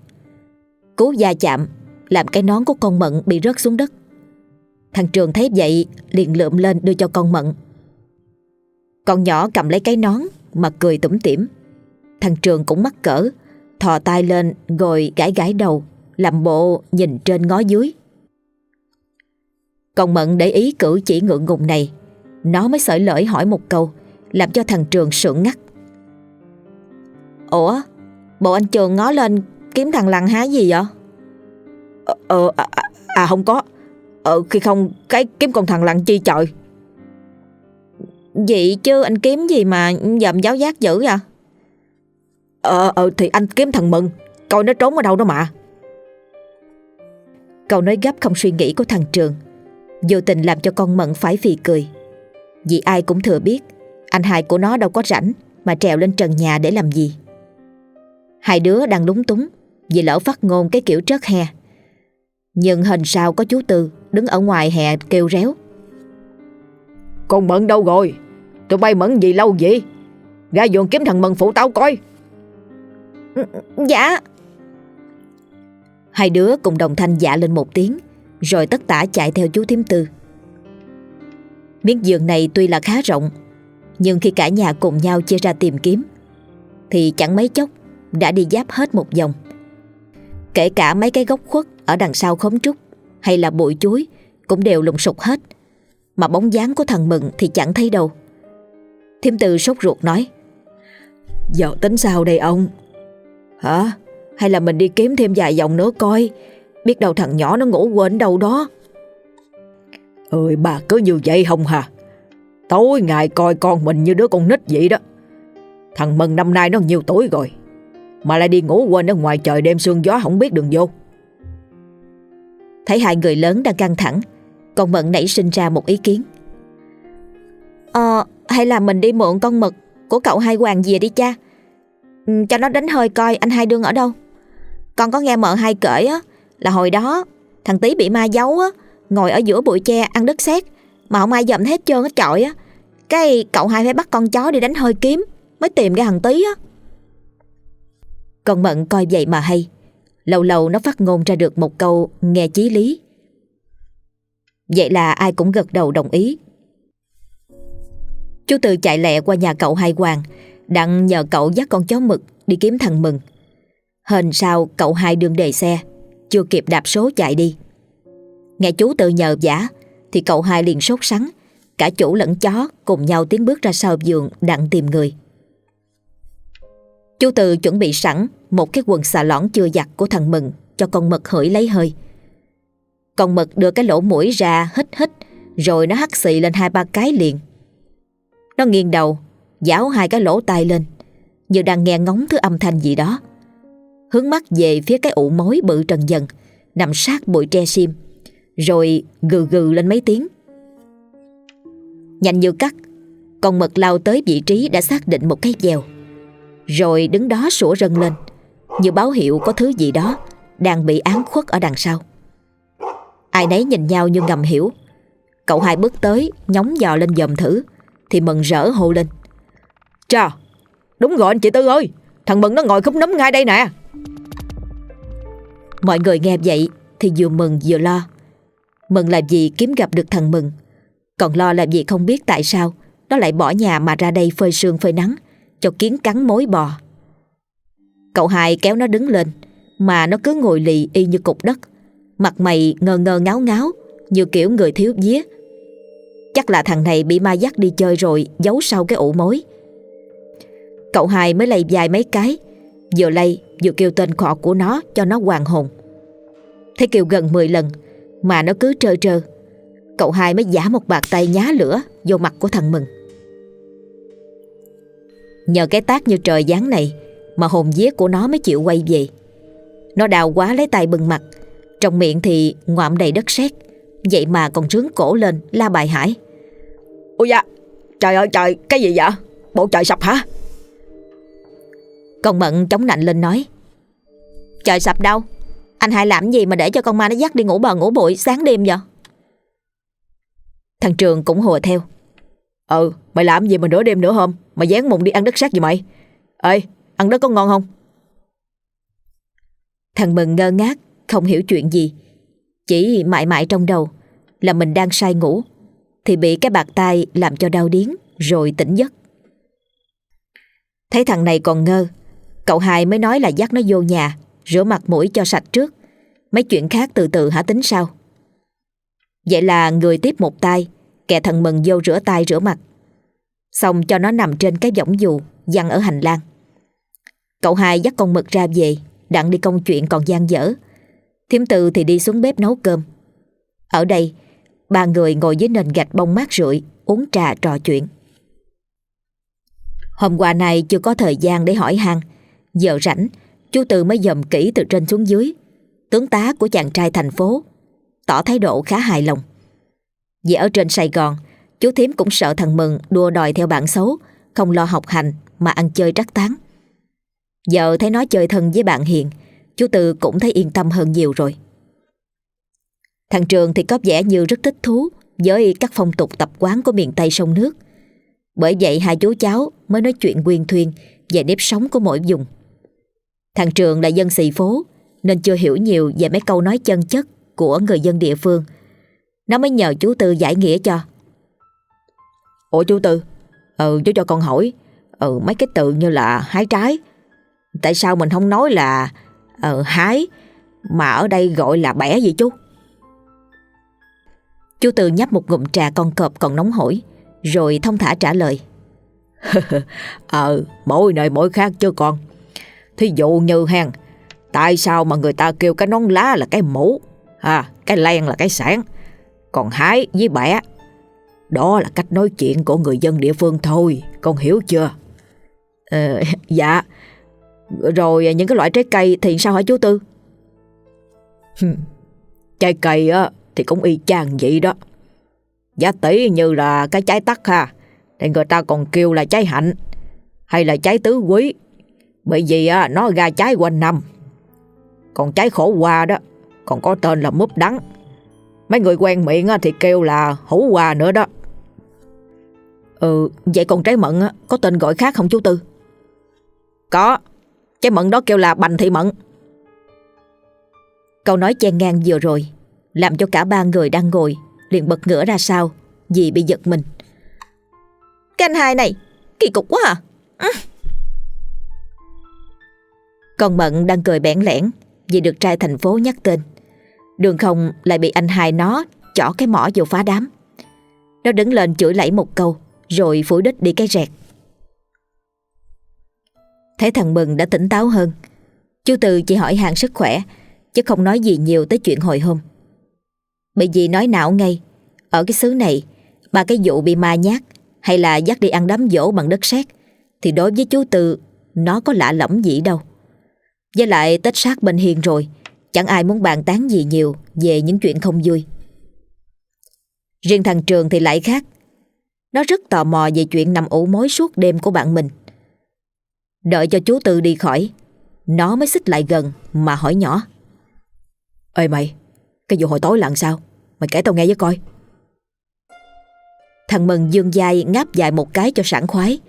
Cú va chạm Làm cái nón của con Mận bị rớt xuống đất. Thằng Trường thấy vậy, liền lượm lên đưa cho con Mận. Con nhỏ cầm lấy cái nón mà cười tủm tỉm. Thằng Trường cũng mắc cỡ Thò tay lên rồi gãi gãi đầu Làm bộ nhìn trên ngó dưới. Còn Mận để ý cử chỉ ngượng ngùng này. Nó mới sởi lỡi hỏi một câu Làm cho thằng Trường sượng ngắt. Ủa Bộ anh Trường ngó lên Kiếm thằng lằn há gì vậy? Ờ, ờ à, à, à không có. Ờ khi không cái kiếm con thằng lằn chi trời Vậy chứ anh kiếm gì mà dầm giáo giác dữ à Ờ ờ thì anh kiếm thằng Mừng. Coi nó trốn ở đâu đó mà. Câu nói gấp không suy nghĩ của thằng Trường. Vô tình làm cho con Mận phải phì cười. Vì ai cũng thừa biết Anh hai của nó đâu có rảnh Mà trèo lên trần nhà để làm gì. Hai đứa đang lúng túng Vì lỡ phát ngôn cái kiểu trớt he. Nhưng hình sao có chú Tư Đứng ở ngoài hè kêu réo. Con Mận đâu rồi Tụi bay mẫn gì lâu vậy? Ra vườn kiếm thằng Mận phụ tao coi. Dạ. Hai đứa cùng đồng thanh dạ lên một tiếng Rồi tất tả chạy theo chú thím tư. Miếng giường này tuy là khá rộng Nhưng khi cả nhà cùng nhau chia ra tìm kiếm Thì chẳng mấy chốc Đã đi giáp hết một vòng. Kể cả mấy cái gốc khuất Ở đằng sau khóm trúc Hay là bụi chuối Cũng đều lùng sục hết Mà bóng dáng của thằng Mừng thì chẳng thấy đâu Thiêm từ sốt ruột nói Giờ tính sao đây ông? Hả? Hay là mình đi kiếm thêm vài dòng nữa coi, Biết đâu thằng nhỏ nó ngủ quên đâu đó. Ơi bà cứ như vậy không hả? Tối ngày coi con mình như đứa con nít vậy đó. Thằng Mừng năm nay nó nhiều tuổi rồi, Mà lại đi ngủ quên ở ngoài trời đêm sương gió không biết đường vô. Thấy hai người lớn đang căng thẳng Con Mận nảy sinh ra một ý kiến. Ờ hay là mình đi mượn con mực Của cậu hai hoàng về đi cha. Ừ, cho nó đánh hơi coi anh hai đương ở đâu. Con có nghe mợ hai kể á, Là hồi đó Thằng Tý bị ma giấu á, Ngồi ở giữa bụi tre ăn đất sét, Mà không ai dầm hết trơn hết trọi á. Cái cậu hai phải bắt con chó đi đánh hơi kiếm, Mới tìm ra thằng Tý á. Con Mận coi vậy mà hay, Lâu lâu nó phát ngôn ra được một câu Nghe chí lý. Vậy là ai cũng gật đầu đồng ý. Chú Tư chạy lẹ qua nhà cậu hai hoàng, Đặng nhờ cậu dắt con chó mực Đi kiếm thằng Mừng. Hên sau, cậu hai đường đề xe, Chưa kịp đạp số chạy đi. Nghe chú tự nhờ giả Thì cậu hai liền sốt sắng, Cả chủ lẫn chó cùng nhau tiến bước ra sau giường Đặng tìm người. Chú Tư chuẩn bị sẵn Một cái quần xà lõn chưa giặt của thằng Mừng Cho con mực hửi lấy hơi. Con mực đưa cái lỗ mũi ra hít hít, Rồi nó hắt xì lên hai ba cái liền. Nó nghiêng đầu Giáo hai cái lỗ tai lên. Như đang nghe ngóng thứ âm thanh gì đó. Hướng mắt về phía cái ụ mối bự trần dần, Nằm sát bụi tre sim, Rồi gừ gừ lên mấy tiếng. Nhanh như cắt, Con mực lao tới vị trí đã xác định một cái dèo. Rồi đứng đó sủa rần lên, Như báo hiệu có thứ gì đó Đang bị án khuất ở đằng sau. Ai nấy nhìn nhau như ngầm hiểu. Cậu hai bước tới, Nhóng dò lên dòm thử. Thì mừng rỡ hô lên. Chà, Đúng rồi anh chị Tư ơi, Thằng Mừng nó ngồi khúc nấm ngay đây nè. Mọi người nghe vậy Thì vừa mừng vừa lo. Mừng làm gì kiếm gặp được thằng Mừng, Còn lo làm gì không biết tại sao Nó lại bỏ nhà mà ra đây phơi sương phơi nắng, Cho kiến cắn mối bò. Cậu hai kéo nó đứng lên, Mà nó cứ ngồi lì y như cục đất, Mặt mày ngơ ngơ ngáo ngáo, Như kiểu người thiếu vía. Chắc là thằng này bị ma dắt đi chơi rồi, Giấu sau cái ổ mối. Cậu hai mới lay dài mấy cái. Vừa lay, vừa kêu tên khọ của nó Cho nó hoàng hồn. Thế kêu gần 10 lần, Mà nó cứ trơ trơ. Cậu hai mới giả một bạc tay nhá lửa Vô mặt của thằng Mừng. Nhờ cái tác như trời giáng này Mà hồn vía của nó mới chịu quay về. Nó đào quá lấy tay bừng mặt. Trong miệng thì ngoạm đầy đất sét. Vậy mà còn trướng cổ lên, La bài hải. Ôi da Trời ơi trời Cái gì vậy? Bộ trời sập hả? Con Mận chống nạnh lên nói. Trời sập đâu? Anh hai làm gì mà để cho con ma nó dắt đi ngủ bờ ngủ bụi sáng đêm vậy? Thằng Trường cũng hùa theo. Ừ mày làm gì mà nửa đêm nửa hôm Mà dán mùng đi ăn đất sét gì mày? Ê ăn đất có ngon không? Thằng Mừng ngơ ngác Không hiểu chuyện gì. Chỉ mãi mãi trong đầu Là mình đang say ngủ thì bị cái bạc tai làm cho đau điếng, Rồi tỉnh giấc. Thấy thằng này còn ngơ, Cậu hai mới nói là dắt nó vô nhà, Rửa mặt mũi cho sạch trước. Mấy chuyện khác từ từ hả tính sau. Vậy là người tiếp một tay, Kẻ thằng Mừng vô rửa tay rửa mặt. Xong cho nó nằm trên cái võng dù Dăng ở hành lang. Cậu hai dắt con mực ra về, Đặng đi công chuyện còn gian dở. Thiếm từ thì đi xuống bếp nấu cơm. Ở đây Ba người ngồi dưới nền gạch bông mát rượi, Uống trà trò chuyện. Hôm qua này chưa có thời gian để hỏi han. Giờ rảnh, Chú Tư mới dòm kỹ từ trên xuống dưới. Tướng tá của chàng trai thành phố, Tỏ thái độ khá hài lòng. Vì ở trên Sài Gòn, Chú Thiếm cũng sợ thằng Mừng đua đòi theo bạn xấu, Không lo học hành Mà ăn chơi trắc tán. Giờ thấy nó chơi thân với bạn Hiền, Chú Tư cũng thấy yên tâm hơn nhiều rồi. Thằng Trường thì có vẻ như rất thích thú Với các phong tục tập quán của miền Tây sông nước Bởi vậy hai chú cháu mới nói chuyện quyên thuyên Về nếp sống của mỗi vùng Thằng Trường là dân xì phố nên chưa hiểu nhiều về mấy câu nói chân chất của người dân địa phương. Nó mới nhờ chú Tư giải nghĩa cho. Ủa chú Tư, ừ chú cho con hỏi, ừ mấy cái từ như là hái trái, tại sao mình không nói là ừ, hái mà ở đây gọi là bẻ gì chú? Chú Tư nhấp một ngụm trà con cọp còn nóng hổi, rồi thông thả trả lời. ờ, mỗi nơi mỗi khác chứ con. Thí dụ như hàng, tại sao mà người ta kêu cái nón lá là cái mũ, à, cái len là cái sản, còn hái với bẻ, đó là cách nói chuyện của người dân địa phương thôi, con hiểu chưa? Ờ, dạ, rồi những cái loại trái cây thì sao hả chú Tư? trái cây á thì cũng y chang vậy đó. Giá tỷ như là cái trái tắc ha, thì người ta còn kêu là trái hạnh hay là trái tứ quý. Bởi vì á, nó ra trái quanh năm. Còn trái khổ hoa đó, còn có tên là múp đắng. Mấy người quen miệng á, thì kêu là hủ hoa nữa đó. Ừ, vậy còn trái mận á, có tên gọi khác không chú Tư? Có, trái mận đó kêu là bành thị mận. Câu nói chen ngang vừa rồi làm cho cả ba người đang ngồi liền bật ngửa ra sau vì bị giật mình. Cái anh hai này, kỳ cục quá à. Ừ. Con Mận đang cười bẽn lẽn vì được trai thành phố nhắc tên. Đường không lại bị anh hai nó chỏ cái mỏ vô phá đám. Nó đứng lên chửi lẫy một câu rồi phủi đích đi cái rẹt. Thấy thằng Mừng đã tỉnh táo hơn. Chú Từ chỉ hỏi hàng sức khỏe chứ không nói gì nhiều tới chuyện hồi hôm. Bởi vì nói não ngay, ở cái xứ này mà cái vụ bị ma nhát hay là dắt đi ăn đám dỗ bằng đất sét thì đối với chú tư nó có lạ lẫm gì đâu. Với lại tết sát bên hiền rồi, chẳng ai muốn bàn tán gì nhiều về những chuyện không vui. Riêng thằng Trường thì lại khác. Nó rất tò mò về chuyện nằm ủ mối suốt đêm của bạn mình. Đợi cho chú Tư đi khỏi, nó mới xích lại gần mà hỏi nhỏ. Ê mày, cái vụ hồi tối là sao? Mày kể tao nghe với coi. Thằng Mừng dương dai ngáp dài một cái cho sảng khoái,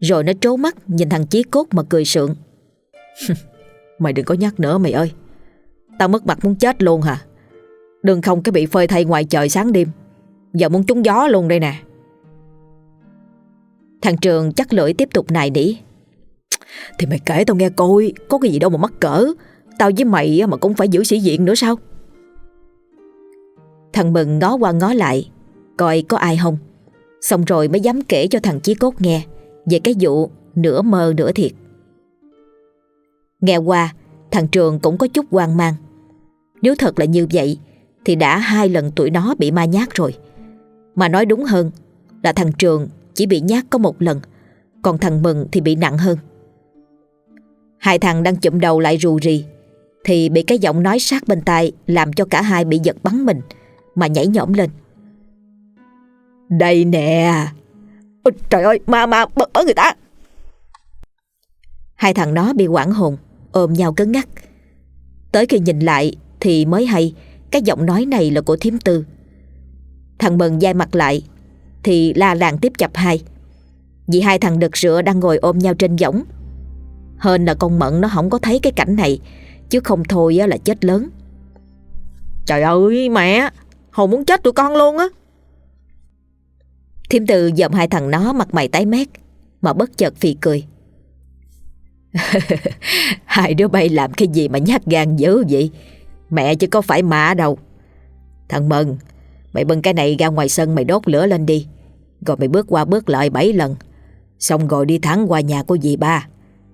rồi nó trố mắt nhìn thằng Chí Cốt mà cười sượng. mày đừng có nhắc nữa mày ơi. Tao mất mặt muốn chết luôn hả? Đừng không cái bị phơi thay ngoài trời sáng đêm. Giờ muốn trúng gió luôn đây nè. Thằng Trường chắc lưỡi tiếp tục nài nỉ. Thì mày kể tao nghe coi, có cái gì đâu mà mắc cỡ. Tao với mày mà cũng phải giữ sĩ diện nữa sao? Thằng Mừng ngó qua ngó lại, coi có ai không. Xong rồi mới dám kể cho thằng Chí Cốt nghe về cái vụ nửa mơ nửa thiệt. Nghe qua, thằng Trường cũng có chút hoang mang. Nếu thật là như vậy, thì đã hai lần tuổi nó bị ma nhát rồi. Mà nói đúng hơn là thằng Trường chỉ bị nhát có một lần, còn thằng Mừng thì bị nặng hơn. Hai thằng đang chụm đầu lại rù rì, thì bị cái giọng nói sát bên tai làm cho cả hai bị giật bắn mình, mà nhảy nhõm lên. Đây nè! Ôi, trời ơi, ma ma, bật ở người ta! Hai thằng nó bị quảng hồn, ôm nhau cứng ngắc. Tới khi nhìn lại thì mới hay cái giọng nói này là của thiếm tư. Thằng Mừng dai mặt lại thì la làng tiếp chập hai. Vì hai thằng đực rửa đang ngồi ôm nhau trên võng. Hên là con Mận nó không có thấy cái cảnh này chứ không thôi là chết lớn. Trời ơi mẹ, Hồn muốn chết tụi con luôn á. Thiêm từ dòm hai thằng nó mặt mày tái mét, mà bất chợt phì cười. Hai đứa bay làm cái gì mà nhát gan dữ vậy? Mẹ chứ có phải mạ đâu. Thằng Mừng, Mày bưng cái này ra ngoài sân mày đốt lửa lên đi. Rồi mày bước qua bước lại bảy lần. Xong rồi đi thẳng qua nhà của dì ba.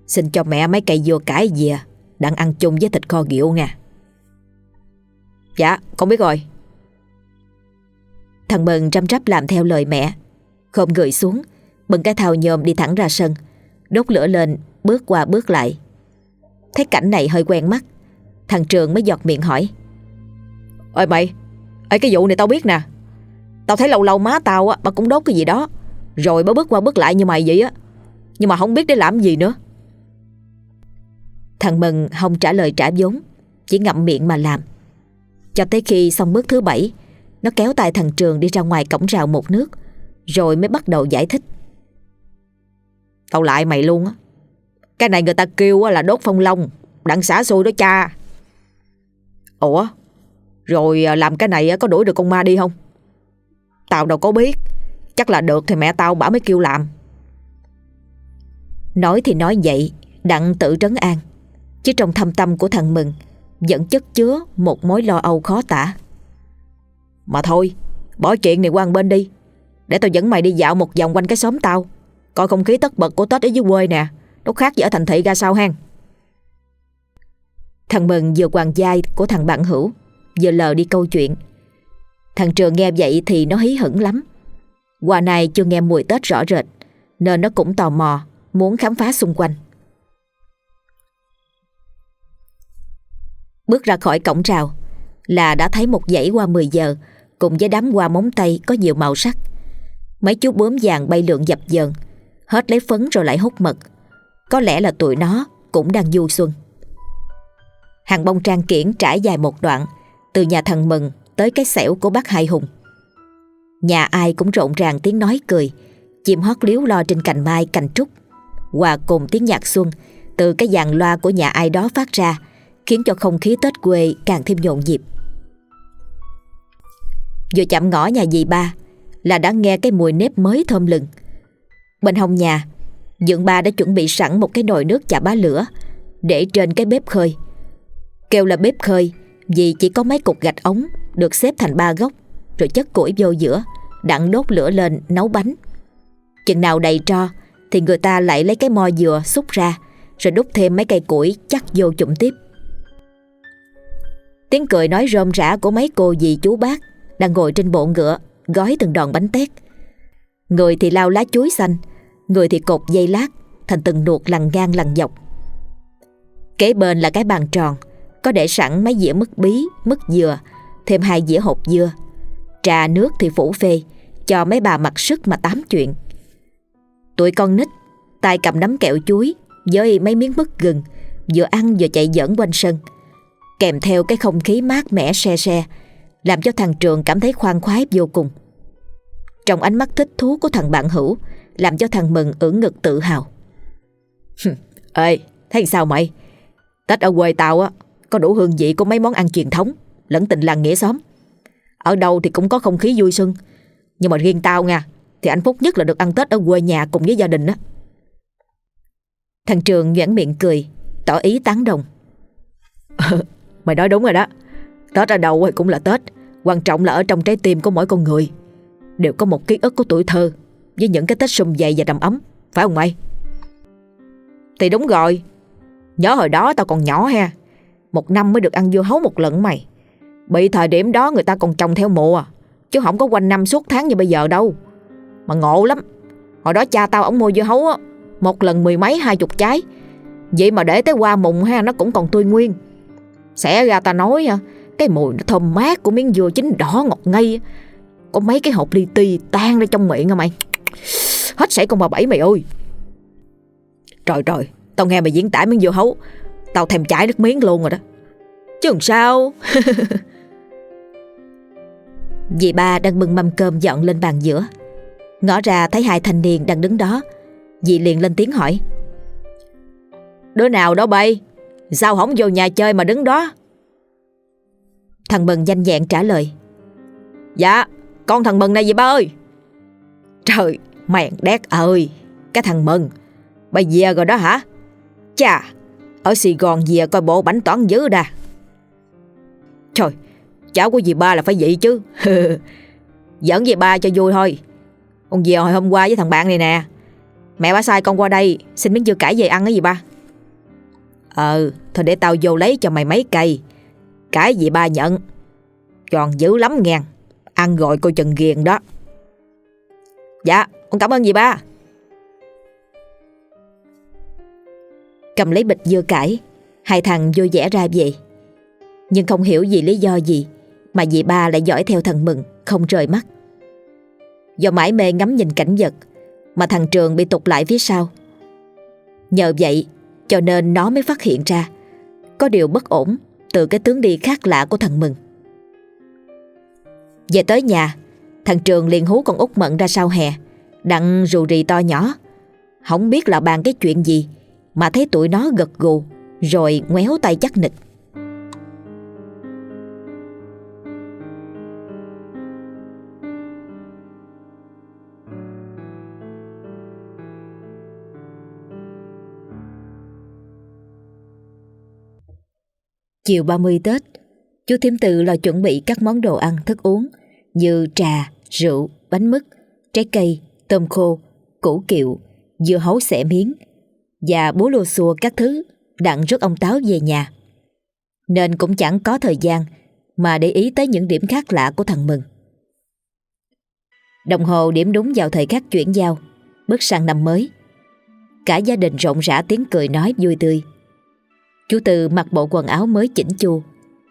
Xin cho mẹ mấy cây dưa cải dìa, Đang ăn chung với thịt kho rượu nha. Dạ con biết rồi. Thằng Mừng trăm trắp làm theo lời mẹ. Khom người xuống Bưng cái thao nhôm đi thẳng ra sân. Đốt lửa lên bước qua bước lại. Thấy cảnh này hơi quen mắt Thằng Trường mới giọt miệng hỏi. Ôi mày Ê cái vụ này tao biết nè. Tao thấy lâu lâu má tao á Mà cũng đốt cái gì đó. Rồi mới bước qua bước lại như mày vậy á. Nhưng mà không biết để làm gì nữa. Thằng Mừng không trả lời trả vốn Chỉ ngậm miệng mà làm. Cho tới khi xong bước thứ bảy nó kéo tay thằng Trường đi ra ngoài cổng rào một nước, Rồi mới bắt đầu giải thích. Tao lại mày luôn á. Cái này người ta kêu là đốt phong long, Đặng xả xui đó cha. Ủa, Rồi làm cái này có đuổi được con ma đi không? Tao đâu có biết. Chắc là được thì mẹ tao bảo mới kêu làm. Nói thì nói vậy, Đặng tự trấn an. Chứ trong thâm tâm của thằng Mừng, Vẫn chất chứa một mối lo âu khó tả. Mà thôi, Bỏ chuyện này qua bên đi. Để tao dẫn mày đi dạo một vòng quanh cái xóm tao. Coi không khí tất bật của Tết ở dưới quê nè Nó khác gì ở thành thị ra sao hang Thằng Mừng vừa quàng dai của thằng bạn hữu, Vừa lờ đi câu chuyện. Thằng Trường nghe vậy thì nó hí hửng lắm. Qua này chưa nghe mùi Tết rõ rệt, Nên nó cũng tò mò, Muốn khám phá xung quanh. Bước ra khỏi cổng rào, Là đã thấy một dãy qua 10 giờ Cùng với đám hoa móng tay có nhiều màu sắc. Mấy chú bướm vàng bay lượn dập dờn, Hết lấy phấn rồi lại hút mật. Có lẽ là tụi nó cũng đang du xuân. Hàng bông trang kiển trải dài một đoạn, Từ nhà thằng Mừng tới cái xẻo của bác Hai Hùng. Nhà ai cũng rộn ràng tiếng nói cười, Chim hót liếu lo trên cành mai, cành trúc. Hòa cùng tiếng nhạc xuân, Từ cái dàn loa của nhà ai đó phát ra, Khiến cho không khí Tết quê càng thêm nhộn nhịp. Vừa chạm ngõ nhà dì ba Là đã nghe cái mùi nếp mới thơm lừng. Bên hông nhà Dượng ba đã chuẩn bị sẵn một cái nồi nước chả bá lửa Để trên cái bếp khơi. Kêu là bếp khơi Vì chỉ có mấy cục gạch ống Được xếp thành ba góc, Rồi chất củi vô giữa, Đặng đốt lửa lên nấu bánh. Chừng nào đầy tro Thì người ta lại lấy cái mo dừa xúc ra, Rồi đút thêm mấy cây củi chắc vô chụm tiếp. Tiếng cười nói rôm rã của mấy cô dì chú bác đang ngồi trên bộ ngựa Gói từng đòn bánh tét. Người thì lao lá chuối xanh Người thì cột dây lát Thành từng nuột lằn ngang lằn dọc. Kế bên là cái bàn tròn Có để sẵn mấy dĩa mứt bí, mứt dừa Thêm hai dĩa hộp dưa. Trà nước thì phủ phê Cho mấy bà mặc sức mà tám chuyện. Tụi con nít tay cầm nắm kẹo chuối Với mấy miếng mứt gừng Vừa ăn vừa chạy giỡn quanh sân Kèm theo cái không khí mát mẻ xe xe làm cho thằng Trường cảm thấy khoan khoái vô cùng. Trong ánh mắt thích thú của thằng bạn hữu Làm cho thằng Mừng ưỡn ngực tự hào. Ê, thấy sao mày? Tết ở quê tao á Có đủ hương vị của mấy món ăn truyền thống Lẫn tình làng nghĩa xóm. Ở đâu thì cũng có không khí vui xuân Nhưng mà riêng tao nha Thì hạnh phúc nhất là được ăn Tết ở quê nhà cùng với gia đình á. Thằng Trường nhoảng miệng cười Tỏ ý tán đồng. Mày nói đúng rồi đó. Tết ở đâu cũng là Tết. Quan trọng là ở trong trái tim của mỗi con người. Đều có một ký ức của tuổi thơ Với những cái Tết sum vầy và đầm ấm, Phải không mày? Thì đúng rồi. Nhớ hồi đó tao còn nhỏ ha. Một năm mới được ăn dưa hấu một lần mày. Bị thời điểm đó người ta còn trồng theo mùa, Chứ không có quanh năm suốt tháng như bây giờ đâu. Mà ngộ lắm. Hồi đó cha tao ổng mua dưa hấu á, Một lần mười mấy, hai chục trái. Vậy mà để tới qua mùng ha, Nó cũng còn tươi nguyên. Xẻ ra ta nói ha cái mùi nó thơm mát của miếng dừa chín đỏ ngọt ngây. Có mấy cái hộp li ti tan ra trong miệng hả mày? Hết sảy con bà bảy mày ơi. Trời trời, Tao nghe mày diễn tả miếng dưa hấu, Tao thèm chảy nước miếng luôn rồi đó. Chứ làm sao? Dì ba đang bưng mâm cơm dọn lên bàn giữa. Ngõ ra thấy hai thanh niên đang đứng đó. Dì liền lên tiếng hỏi. Đứa nào đó bay? Sao không vô nhà chơi mà đứng đó? Thằng Mừng nhanh nhẹn trả lời. Dạ Con thằng Mừng này dì ba ơi? Trời mèn đét ơi, Cái thằng Mừng. Bây giờ rồi đó hả? Chà, Ở Sài Gòn về coi bộ bánh toán dữ đà. Trời, Cháu của dì ba là phải vậy chứ. Dẫn dì ba cho vui thôi. Con về hồi hôm qua với thằng bạn này nè. Mẹ bà sai con qua đây, Xin miếng dưa cải về ăn á dì ba. Ờ Thôi để tao vô lấy cho mày mấy cây. Cái gì ba nhận? Giòn dữ lắm ngàn Ăn gọi coi chừng ghiền đó. Dạ con cảm ơn dì ba? Cầm lấy bịch dưa cải, Hai thằng vui vẻ ra vậy Nhưng không hiểu vì lý do gì Mà dì ba lại dõi theo thằng Mừng, Không rời mắt. Do mãi mê ngắm nhìn cảnh vật Mà thằng Trường bị tụt lại phía sau. Nhờ vậy Cho nên nó mới phát hiện ra Có điều bất ổn. Từ cái tướng đi khác lạ của thằng Mừng. Về tới nhà, Thằng Trường liền hú con út Mận ra sau hè, Đặng rù rì to nhỏ. Không biết là bàn cái chuyện gì, Mà thấy tụi nó gật gù, Rồi ngoéo tay chắc nịch. Chiều 30 Tết, chú Thiếm tự lo chuẩn bị các món đồ ăn thức uống như trà, rượu, bánh mứt, trái cây, tôm khô, củ kiệu, dưa hấu xẻ miếng và bố lô xua các thứ đặng rước ông Táo về nhà. Nên cũng chẳng có thời gian mà để ý tới những điểm khác lạ của thằng Mừng. Đồng hồ điểm đúng vào thời khắc chuyển giao, bước sang năm mới. Cả gia đình rộn rã tiếng cười nói vui tươi. Chú Tư mặc bộ quần áo mới chỉnh chu,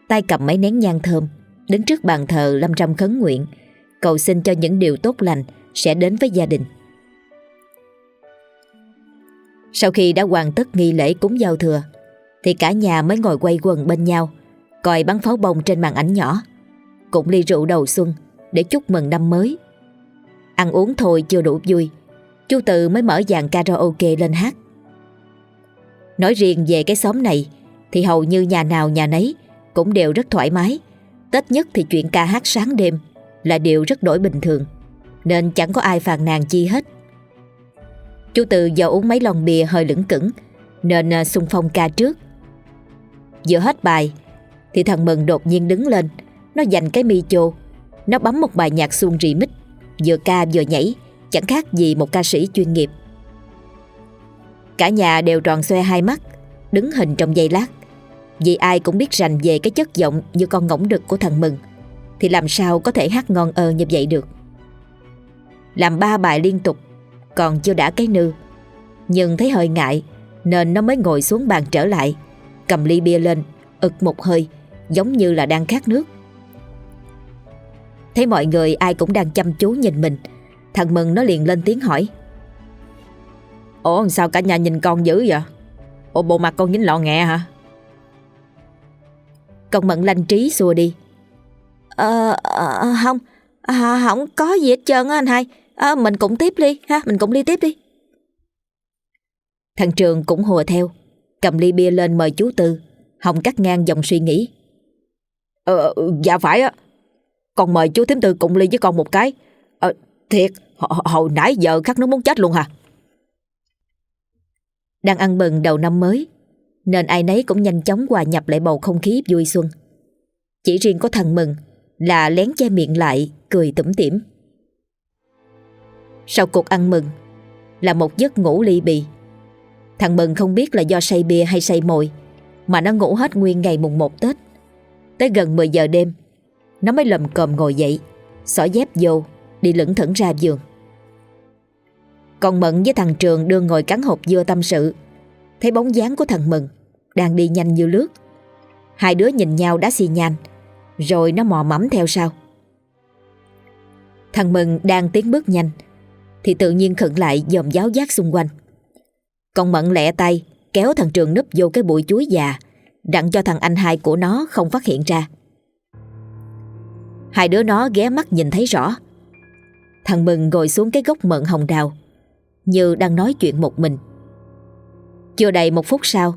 tay cầm mấy nén nhang thơm, đứng trước bàn thờ lâm trăm khấn nguyện, cầu xin cho những điều tốt lành sẽ đến với gia đình. Sau khi đã hoàn tất nghi lễ cúng giao thừa, thì cả nhà mới ngồi quay quần bên nhau, coi bắn pháo bông trên màn ảnh nhỏ, cũng ly rượu đầu xuân để chúc mừng năm mới. Ăn uống thôi chưa đủ vui, chú Tự mới mở dàn karaoke lên hát. Nói riêng về cái xóm này thì hầu như nhà nào nhà nấy cũng đều rất thoải mái. Tết nhất thì chuyện ca hát sáng đêm là điều rất đổi bình thường, nên chẳng có ai phàn nàn chi hết. Chú Từ do uống mấy lon bia hơi lững cững Nên à, xung phong ca trước Vừa hết bài Thì thằng Mừng đột nhiên đứng lên Nó giành cái mi chô Nó bấm một bài nhạc xuông remix Vừa ca vừa nhảy Chẳng khác gì một ca sĩ chuyên nghiệp Cả nhà đều tròn xoe hai mắt, Đứng hình trong giây lát. Vì ai cũng biết rành về cái chất giọng Như con ngỗng đực của thằng Mừng, Thì làm sao có thể hát ngon ơ như vậy được? Làm ba bài liên tục, còn chưa đã cái nư. Nhưng thấy hơi ngại, Nên nó mới ngồi xuống bàn trở lại, Cầm ly bia lên, ực một hơi, Giống như là đang khát nước. Thấy mọi người ai cũng đang chăm chú nhìn mình, Thằng Mừng nó liền lên tiếng hỏi. Ủa sao cả nhà nhìn con dữ vậy? Ủa bộ mặt con dính lọ nghẹ hả? Con Mận lanh trí xua đi. Ờ, ờ không à, Không có gì hết trơn á anh hai. À, Mình cũng tiếp đi ha Mình cũng đi tiếp đi. Thằng Trường cũng hùa theo Cầm ly bia lên mời chú Tư. Hồng cắt ngang dòng suy nghĩ. Ờ dạ phải á. Con mời chú Thím Tư cùng ly với con một cái. Ờ thiệt Hồi nãy giờ khắc nó muốn chết luôn hả đang ăn mừng đầu năm mới, Nên ai nấy cũng nhanh chóng hòa nhập lại bầu không khí vui xuân. Chỉ riêng có thằng Mừng Là lén che miệng lại, Cười tủm tỉm. Sau cuộc ăn mừng Là một giấc ngủ ly bì. Thằng Mừng không biết là do say bia hay say mồi, Mà nó ngủ hết nguyên ngày mùng 1 Tết. Tới gần 10 giờ đêm, Nó mới lầm còm ngồi dậy, Xỏ dép vô, Đi lững thững ra giường. Còn Mận với thằng Trường đưa ngồi cắn hộp dưa tâm sự Thấy bóng dáng của thằng Mừng, Đang đi nhanh như lướt Hai đứa nhìn nhau đã xì nhanh Rồi nó mò mẫm theo sau Thằng Mừng đang tiến bước nhanh, thì tự nhiên khẩn lại dòm giáo giác xung quanh. Con Mận lẹ tay, kéo thằng Trường núp vô cái bụi chuối già, đặng cho thằng anh hai của nó không phát hiện ra. Hai đứa nó ghé mắt nhìn thấy rõ. Thằng Mừng ngồi xuống cái gốc mận hồng đào như đang nói chuyện một mình. Chưa đầy một phút sau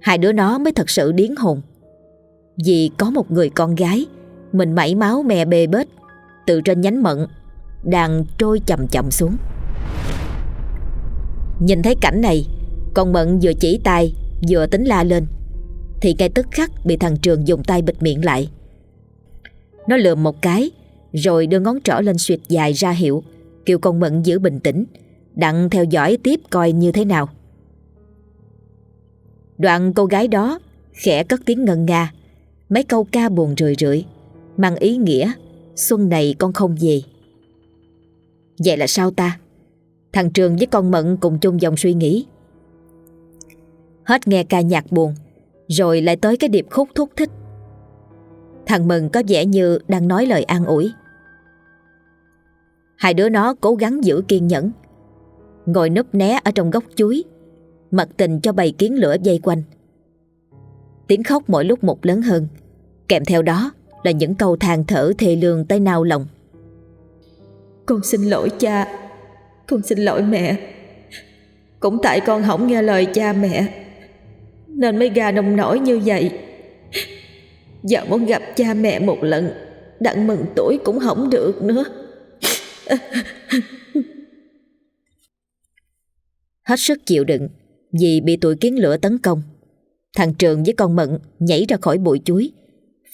hai đứa nó mới thật sự điến hồn. Vì có một người con gái mình mảy máu mè bê bết từ trên nhánh mận đang trôi chậm chậm xuống. Nhìn thấy cảnh này, con Mận vừa chỉ tay vừa tính la lên thì ngay tức khắc bị thằng Trường dùng tay bịt miệng lại. Nó lườm một cái rồi đưa ngón trỏ lên suyệt dài ra hiệu kêu con Mận giữ bình tĩnh đặng theo dõi tiếp coi như thế nào. Đoạn cô gái đó khẽ cất tiếng ngân nga mấy câu ca buồn rười rượi mang ý nghĩa xuân này con không về. Vậy là sao ta? Thằng Trường với con Mận cùng chung dòng suy nghĩ. Hết nghe ca nhạc buồn, rồi lại tới cái điệp khúc thúc thích. Thằng Mừng có vẻ như đang nói lời an ủi. Hai đứa nó cố gắng giữ kiên nhẫn, ngồi núp né ở trong góc chuối, mặc tình cho bầy kiến lửa dây quanh. Tiếng khóc mỗi lúc một lớn hơn, kèm theo đó là những câu than thở thê lương tới nao lòng. Con xin lỗi cha Con xin lỗi mẹ Cũng tại con không nghe lời cha mẹ Nên mới gà nông nổi như vậy Giờ muốn gặp cha mẹ một lần Đặng mừng tuổi cũng không được nữa Hết sức chịu đựng Vì bị tụi kiến lửa tấn công Thằng Trường với con Mận nhảy ra khỏi bụi chuối,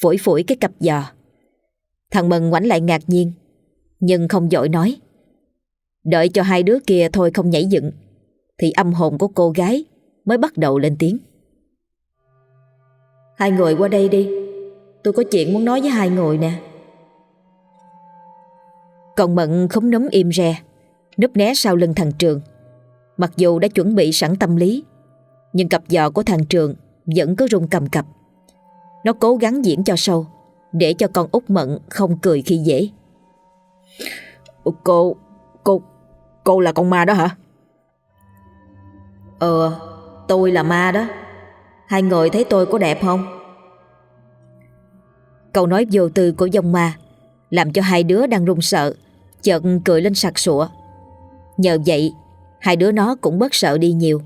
phổi phổi cái cặp giò. Thằng Mận ngoảnh lại ngạc nhiên, nhưng không dội nói. Đợi cho hai đứa kia thôi không nhảy dựng, thì âm hồn của cô gái mới bắt đầu lên tiếng. Hai người qua đây đi, tôi có chuyện muốn nói với hai người nè. Còn Mận không nấm im re, núp né sau lưng thằng Trường. Mặc dù đã chuẩn bị sẵn tâm lý, nhưng cặp giò của thằng Trường vẫn cứ rung cầm cập. Nó cố gắng diễn cho sâu, để cho con út Mận không cười khi dễ. Cô, cô, cô là con ma đó hả? Ờ, tôi là ma đó. Hai người thấy tôi có đẹp không? Câu nói vô tư của dông ma làm cho hai đứa đang run sợ, chợt cười lên sặc sụa. Nhờ vậy, hai đứa nó cũng bớt sợ đi nhiều.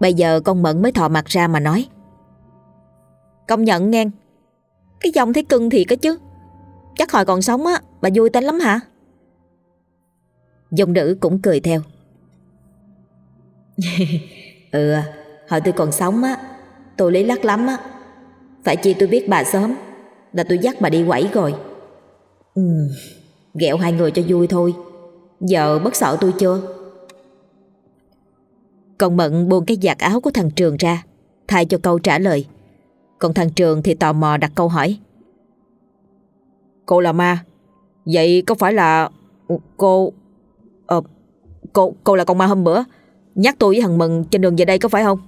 Bây giờ con Mận mới thò mặt ra mà nói. Công nhận nghe, cái dòng thấy cưng thiệt á chứ. Chắc hồi còn sống á, bà vui tính lắm hả? Dòng nữ cũng cười theo. ừ, hồi tôi còn sống á, tôi lý lắc lắm á. Phải chi tôi biết bà sớm, là tôi dắt bà đi quẩy rồi. Ừ, ghẹo hai người cho vui thôi. Giờ bất sợ tôi chưa? Còn Mận buông cái giặt áo của thằng Trường ra, thay cho câu trả lời. Còn thằng Trường thì tò mò đặt câu hỏi. Cô là ma, vậy có phải là cô... Ờ, cô, cô là con ma hôm bữa, nhắc tôi với thằng Mận trên đường về đây có phải không?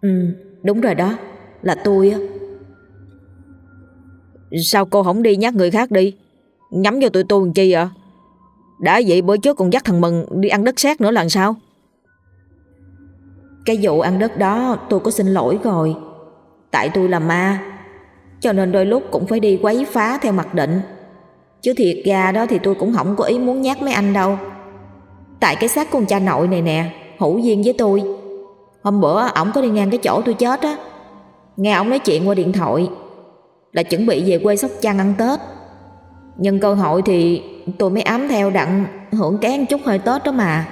Ừ, đúng rồi đó, là tôi á. Sao cô không đi nhắc người khác đi Nhắm vô tụi tôi làm chi vậy Đã vậy bữa trước còn dắt thằng Mừng Đi ăn đất sét nữa là sao cái vụ ăn đất đó tôi có xin lỗi rồi. Tại tôi là ma, Cho nên đôi lúc cũng phải đi quấy phá theo mặc định. Chứ thiệt ra đó thì tôi cũng không có ý muốn nhắc mấy anh đâu. Tại cái xác con cha nội này nè, Hữu duyên với tôi. Hôm bữa ổng có đi ngang cái chỗ tôi chết á. Nghe ổng nói chuyện qua điện thoại, là chuẩn bị về quê Sóc Trăng ăn Tết. Nhân cơ hội thì tôi mới ám theo đặng hưởng ké chút hơi Tết đó mà.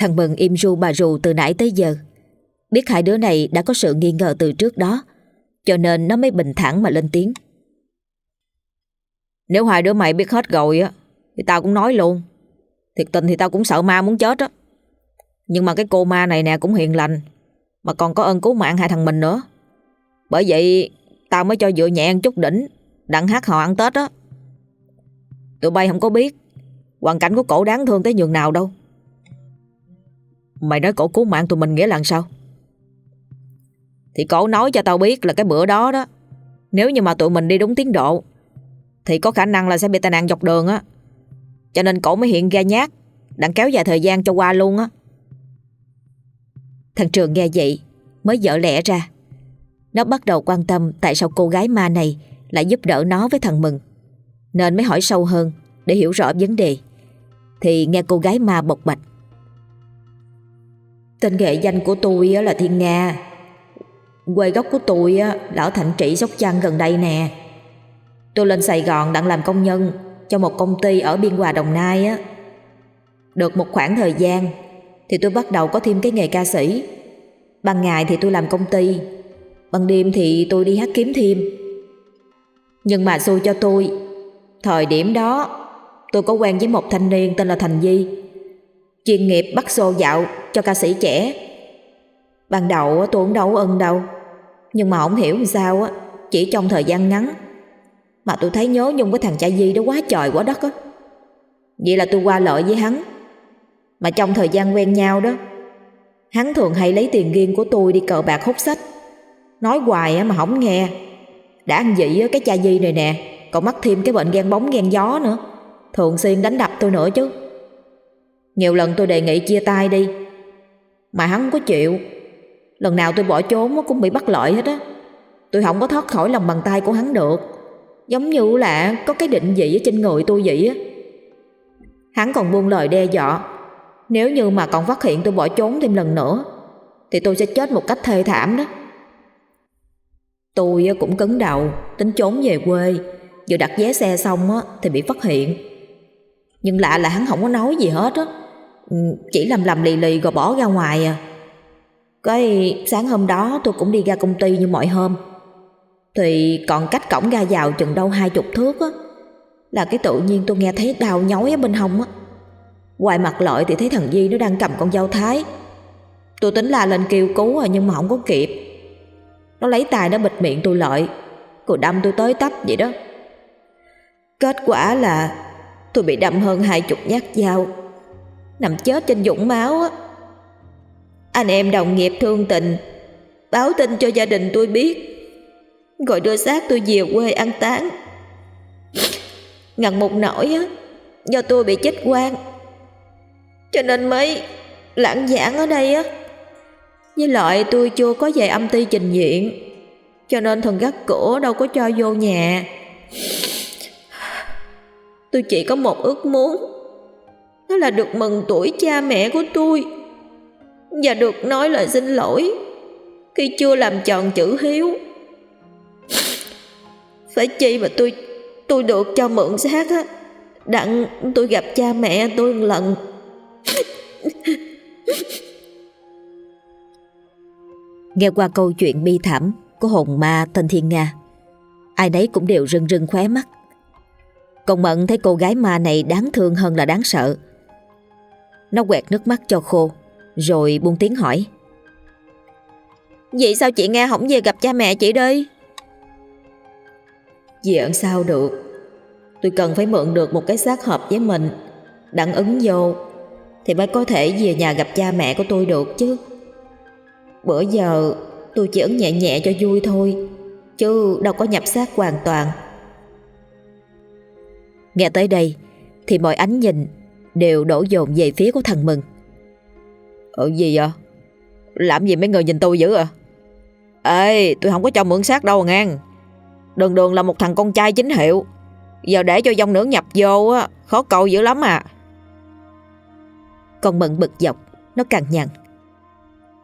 Thằng Mừng im ru bà rù từ nãy tới giờ. Biết hai đứa này đã có sự nghi ngờ từ trước đó, cho nên nó mới bình thản mà lên tiếng. Nếu hai đứa mày biết hết rồi á, thì tao cũng nói luôn. Thiệt tình thì tao cũng sợ ma muốn chết á. Nhưng mà cái cô ma này nè cũng hiền lành, mà còn có ơn cứu mạng hai thằng mình nữa. Bởi vậy tao mới cho dựa nhẹ ăn chút đỉnh Đặng hát họ ăn Tết á Tụi bay không có biết Hoàn cảnh của cổ đáng thương tới nhường nào đâu Mày nói cổ cứu mạng tụi mình nghĩa là sao Thì cổ nói cho tao biết là cái bữa đó đó, Nếu như mà tụi mình đi đúng tiến độ, Thì có khả năng là sẽ bị tai nạn dọc đường á Cho nên cổ mới hiện ra nhát Đặng kéo dài thời gian cho qua luôn á Thằng Trường nghe vậy, Mới dở lẽ ra nó bắt đầu quan tâm tại sao cô gái ma này lại giúp đỡ nó với thằng Mừng. Nên mới hỏi sâu hơn để hiểu rõ vấn đề. Thì nghe cô gái ma bộc bạch. Tên nghệ danh của tôi là Thiên Nga. Quê gốc của tôi là ở Thạnh Trị Sóc Trăng gần đây nè. Tôi lên Sài Gòn đang làm công nhân cho một công ty ở Biên Hòa, Đồng Nai á. Được một khoảng thời gian thì tôi bắt đầu có thêm cái nghề ca sĩ. Ban ngày thì tôi làm công ty, Ban đêm thì tôi đi hát kiếm thêm Nhưng mà xui cho tôi, Thời điểm đó Tôi có quen với một thanh niên tên là Thành Di, Chuyên nghiệp bắt xô dạo cho ca sĩ trẻ. Ban đầu tôi cũng đâu ân đâu, Nhưng mà không hiểu sao á, Chỉ trong thời gian ngắn Mà tôi thấy nhớ nhung với thằng cha Di đó quá trời quá đất á. Vậy là tôi qua lợi với hắn. Mà trong thời gian quen nhau đó, Hắn thường hay lấy tiền riêng của tôi đi cờ bạc hút sách. Nói hoài mà không nghe. Đã ăn dị cái cha Di này nè, Còn mắc thêm cái bệnh ghen bóng ghen gió nữa. Thường xuyên đánh đập tôi nữa chứ. Nhiều lần tôi đề nghị chia tay đi mà hắn không có chịu. Lần nào tôi bỏ trốn cũng bị bắt lợi hết á. Tôi không có thoát khỏi lòng bàn tay của hắn được. Giống như là có cái định vị ở trên người tôi vậy á. Hắn còn buông lời đe dọa. Nếu như mà còn phát hiện tôi bỏ trốn thêm lần nữa, Thì tôi sẽ chết một cách thê thảm đó. Tôi cũng cứng đầu, Tính trốn về quê. Vừa đặt vé xe xong thì bị phát hiện. Nhưng lạ là hắn không có nói gì hết á. Chỉ làm lầm lì lì rồi bỏ ra ngoài à. Cái sáng hôm đó tôi cũng đi ra công ty như mọi hôm. Thì còn cách cổng ra vào chừng đâu hai chục thước á, Là cái tự nhiên tôi nghe thấy đau nhói ở bên hông á. Ngoài mặt lợi thì thấy thằng Di nó đang cầm con dao thái. Tôi tính la lên kêu cứu rồi nhưng mà không có kịp. Nó lấy tài nó bịt miệng tôi lợi. Rồi đâm tôi tới tấp vậy đó. Kết quả là tôi bị đâm hơn hai chục nhát dao. Nằm chết trên dũng máu á. Anh em đồng nghiệp thương tình, Báo tin cho gia đình tôi biết Rồi đưa xác tôi về quê ăn táng. Ngặt một nỗi á, Do tôi bị chết quan Cho nên mới lãng giảng ở đây á. Với lại tôi chưa có về âm ty trình diện, Cho nên thần gác cổ đâu có cho vô nhà. Tôi chỉ có một ước muốn đó là được mừng tuổi cha mẹ của tôi. Và được nói lời xin lỗi Khi chưa làm tròn chữ hiếu. Phải chi mà tôi Tôi được cho mượn xác á. Đặng, tôi gặp cha mẹ tôi một lần. Nghe qua câu chuyện bi thảm của hồn ma tên Thiên Nga, Ai nấy cũng đều rưng rưng khóe mắt. Còn Mận thấy cô gái ma này đáng thương hơn là đáng sợ. Nó quẹt nước mắt cho khô Rồi buông tiếng hỏi. Vậy sao chị Nga không về gặp cha mẹ chị đi Vì ẩn sao được. Tôi cần phải mượn được một cái xác hợp với mình. Đặng ứng vô Thì mới có thể về nhà gặp cha mẹ của tôi được chứ. Bữa giờ tôi chỉ ấn nhẹ nhẹ cho vui thôi Chứ đâu có nhập xác hoàn toàn. Nghe tới đây Thì mọi ánh nhìn Đều đổ dồn về phía của thằng Mừng. Ừ gì vậy? Làm gì mấy người nhìn tôi dữ à? Ê tôi không có cho mượn xác đâu ngang. Đường đường là một thằng con trai chính hiệu. Giờ để cho dòng nữa nhập vô á Khó cầu dữ lắm à. Con Mận bực dọc Nó càng nhằn.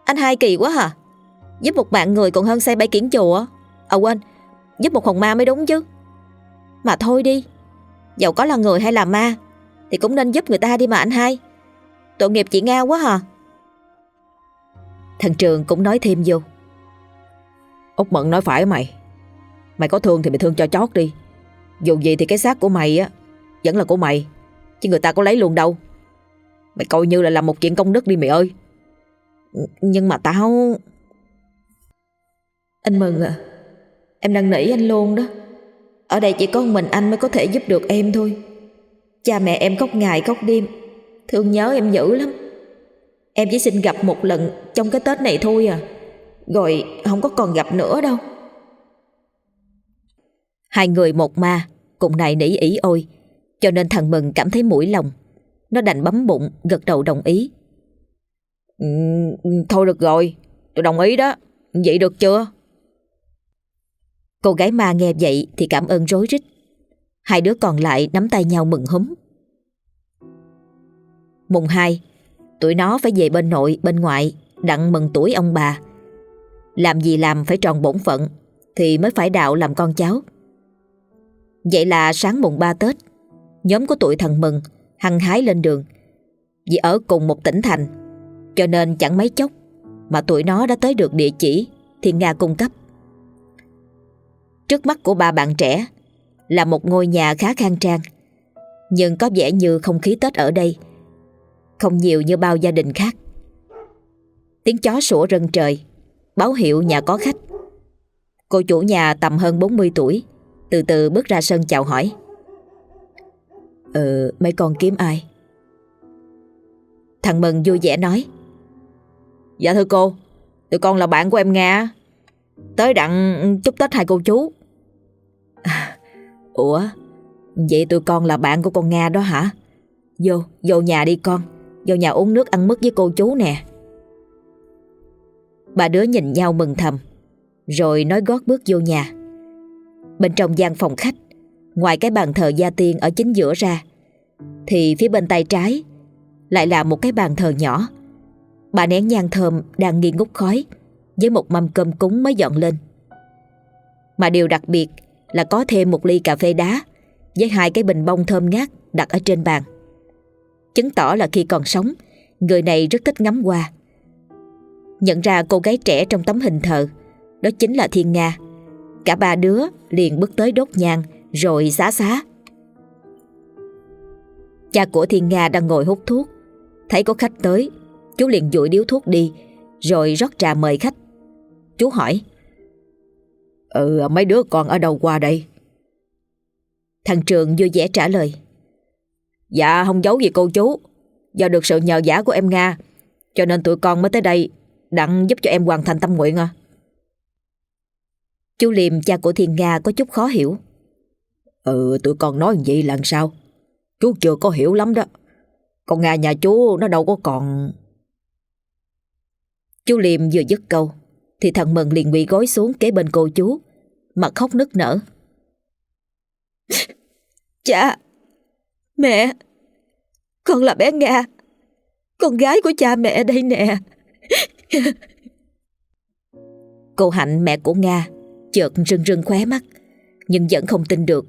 Anh hai kỳ quá hả? Giúp một mạng người còn hơn xây bãi kiển chùa. À quên Giúp một hồn ma mới đúng chứ. Mà thôi đi Dẫu có là người hay là ma Thì cũng nên giúp người ta đi mà anh hai. Tội nghiệp chị Nga quá hả? Thằng Trường cũng nói thêm vô. Út Mận nói phải mày. Mày có thương thì mày thương cho chót đi. Dù gì thì cái xác của mày á Vẫn là của mày Chứ người ta có lấy luôn đâu. Mày coi như là làm một chuyện công đức đi mày ơi. Nhưng mà tao Anh Mừng à Em đang nỉ anh luôn đó. Ở đây chỉ có mình anh mới có thể giúp được em thôi Cha mẹ em khóc ngày khóc đêm. Thương nhớ em dữ lắm. Em chỉ xin gặp một lần Trong cái Tết này thôi à. Rồi không có còn gặp nữa đâu. Hai người một ma Cùng này nỉ ý ôi. Cho nên thằng Mừng cảm thấy mũi lòng. Nó đành bấm bụng gật đầu đồng ý. Ừ, Thôi được rồi Tôi đồng ý đó. Vậy được chưa? Cô gái ma nghe vậy thì cảm ơn rối rít. Hai đứa còn lại nắm tay nhau mừng húm. Mùng 2 Tụi nó phải về bên nội, bên ngoại, Đặng mừng tuổi ông bà. Làm gì làm phải tròn bổn phận, Thì mới phải đạo làm con cháu. Vậy là sáng mùng 3 Tết, Nhóm của tụi thằng Mừng Hăng hái lên đường. Vì ở cùng một tỉnh thành, Cho nên chẳng mấy chốc Mà tụi nó đã tới được địa chỉ Thiên Nga cung cấp. Trước mắt của ba bạn trẻ là một ngôi nhà khá khang trang. Nhưng có vẻ như không khí Tết ở đây Không nhiều như bao gia đình khác. Tiếng chó sủa rần trời, Báo hiệu nhà có khách. Cô chủ nhà tầm hơn 40 tuổi, Từ từ bước ra sân chào hỏi. Ờ mấy con kiếm ai? Thằng Mừng vui vẻ nói. Dạ thưa cô, Tụi con là bạn của em Nga. Tới đặng chúc Tết hai cô chú. Ủa? Vậy tụi con là bạn của con Nga đó hả? Vô, vô nhà đi con. Vô nhà uống nước ăn mứt với cô chú nè. Ba đứa nhìn nhau mừng thầm Rồi nói gót bước vô nhà. Bên trong gian phòng khách Ngoài cái bàn thờ gia tiên ở chính giữa ra Thì phía bên tay trái Lại là một cái bàn thờ nhỏ. Bà nén nhang thơm đang nghi ngút khói Với một mâm cơm cúng mới dọn lên. Mà điều đặc biệt là có thêm một ly cà phê đá với hai cái bình bông thơm ngát đặt ở trên bàn. Chứng tỏ là khi còn sống, người này rất thích ngắm hoa. Nhận ra cô gái trẻ trong tấm hình thờ Đó chính là Thiên Nga Cả ba đứa liền bước tới đốt nhang Rồi xá xá Cha của Thiên Nga đang ngồi hút thuốc Thấy có khách tới Chú liền dụi điếu thuốc đi Rồi rót trà mời khách Chú hỏi Ừ mấy đứa con ở đâu qua đây? Thằng Trường vui vẻ trả lời. Dạ không giấu gì cô chú. Do được sự nhờ giả của em Nga, Cho nên tụi con mới tới đây, Đặng giúp cho em hoàn thành tâm nguyện à. Chú Liêm cha của Thiên Nga, có chút khó hiểu. Ừ tụi con nói vậy lần sao? Chú chưa có hiểu lắm đó. Con Nga nhà chú nó đâu có còn. Chú Liêm vừa dứt câu. Thì thằng Mừng liền quỳ gối xuống kế bên cô chú. Mặt khóc nức nở. Cha Mẹ Con là bé Nga. Con gái của cha mẹ đây nè. Cô Hạnh mẹ của Nga Chợt rưng rưng khóe mắt Nhưng vẫn không tin được.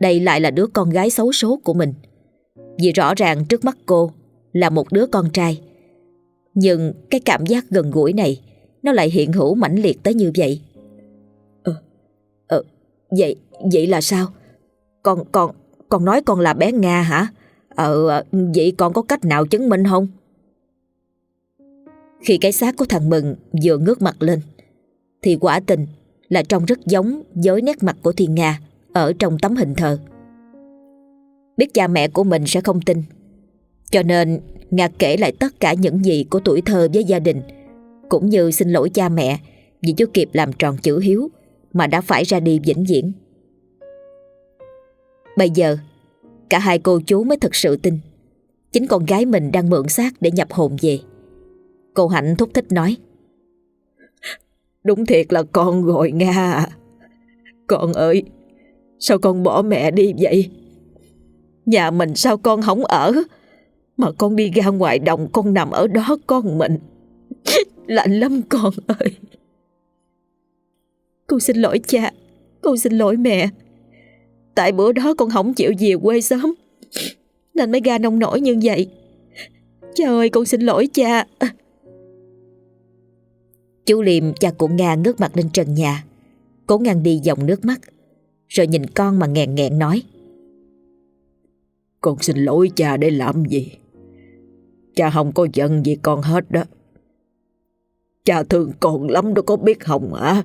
Đây lại là đứa con gái xấu số của mình. Vì rõ ràng trước mắt cô Là một đứa con trai. Nhưng cái cảm giác gần gũi này nó lại hiện hữu mãnh liệt tới như vậy Ờ, ờ vậy, vậy là sao? Con, con, con nói con là bé Nga hả? Ờ, ờ, vậy con có cách nào chứng minh không? Khi cái xác của thằng Mừng vừa ngước mặt lên Thì quả tình là trông rất giống với nét mặt của Thiên Nga ở trong tấm hình thờ. Biết cha mẹ của mình sẽ không tin Cho nên Nga kể lại tất cả những gì của tuổi thơ với gia đình cũng như xin lỗi cha mẹ Vì chưa kịp làm tròn chữ hiếu Mà đã phải ra đi vĩnh viễn. Bây giờ, Cả hai cô chú mới thực sự tin. Chính con gái mình đang mượn xác để nhập hồn về. Cô Hạnh thúc thích nói, Đúng thiệt là con rồi Nga à. Con ơi, Sao con bỏ mẹ đi vậy? Nhà mình sao con không ở? Mà con đi ra ngoài đồng, Con nằm ở đó con mình. Lạnh lắm con ơi. Con xin lỗi cha Con xin lỗi mẹ. Tại bữa đó con không chịu về quê sớm Nên mới ra nông nổi như vậy. Cha ơi con xin lỗi cha. Chú Liêm cha của Nga ngước mặt lên trần nhà Cố ngăn đi dòng nước mắt Rồi nhìn con mà nghẹn nghẹn nói. Con xin lỗi cha để làm gì? Cha không có giận gì con hết đó Cha thương con lắm đâu có biết không hả?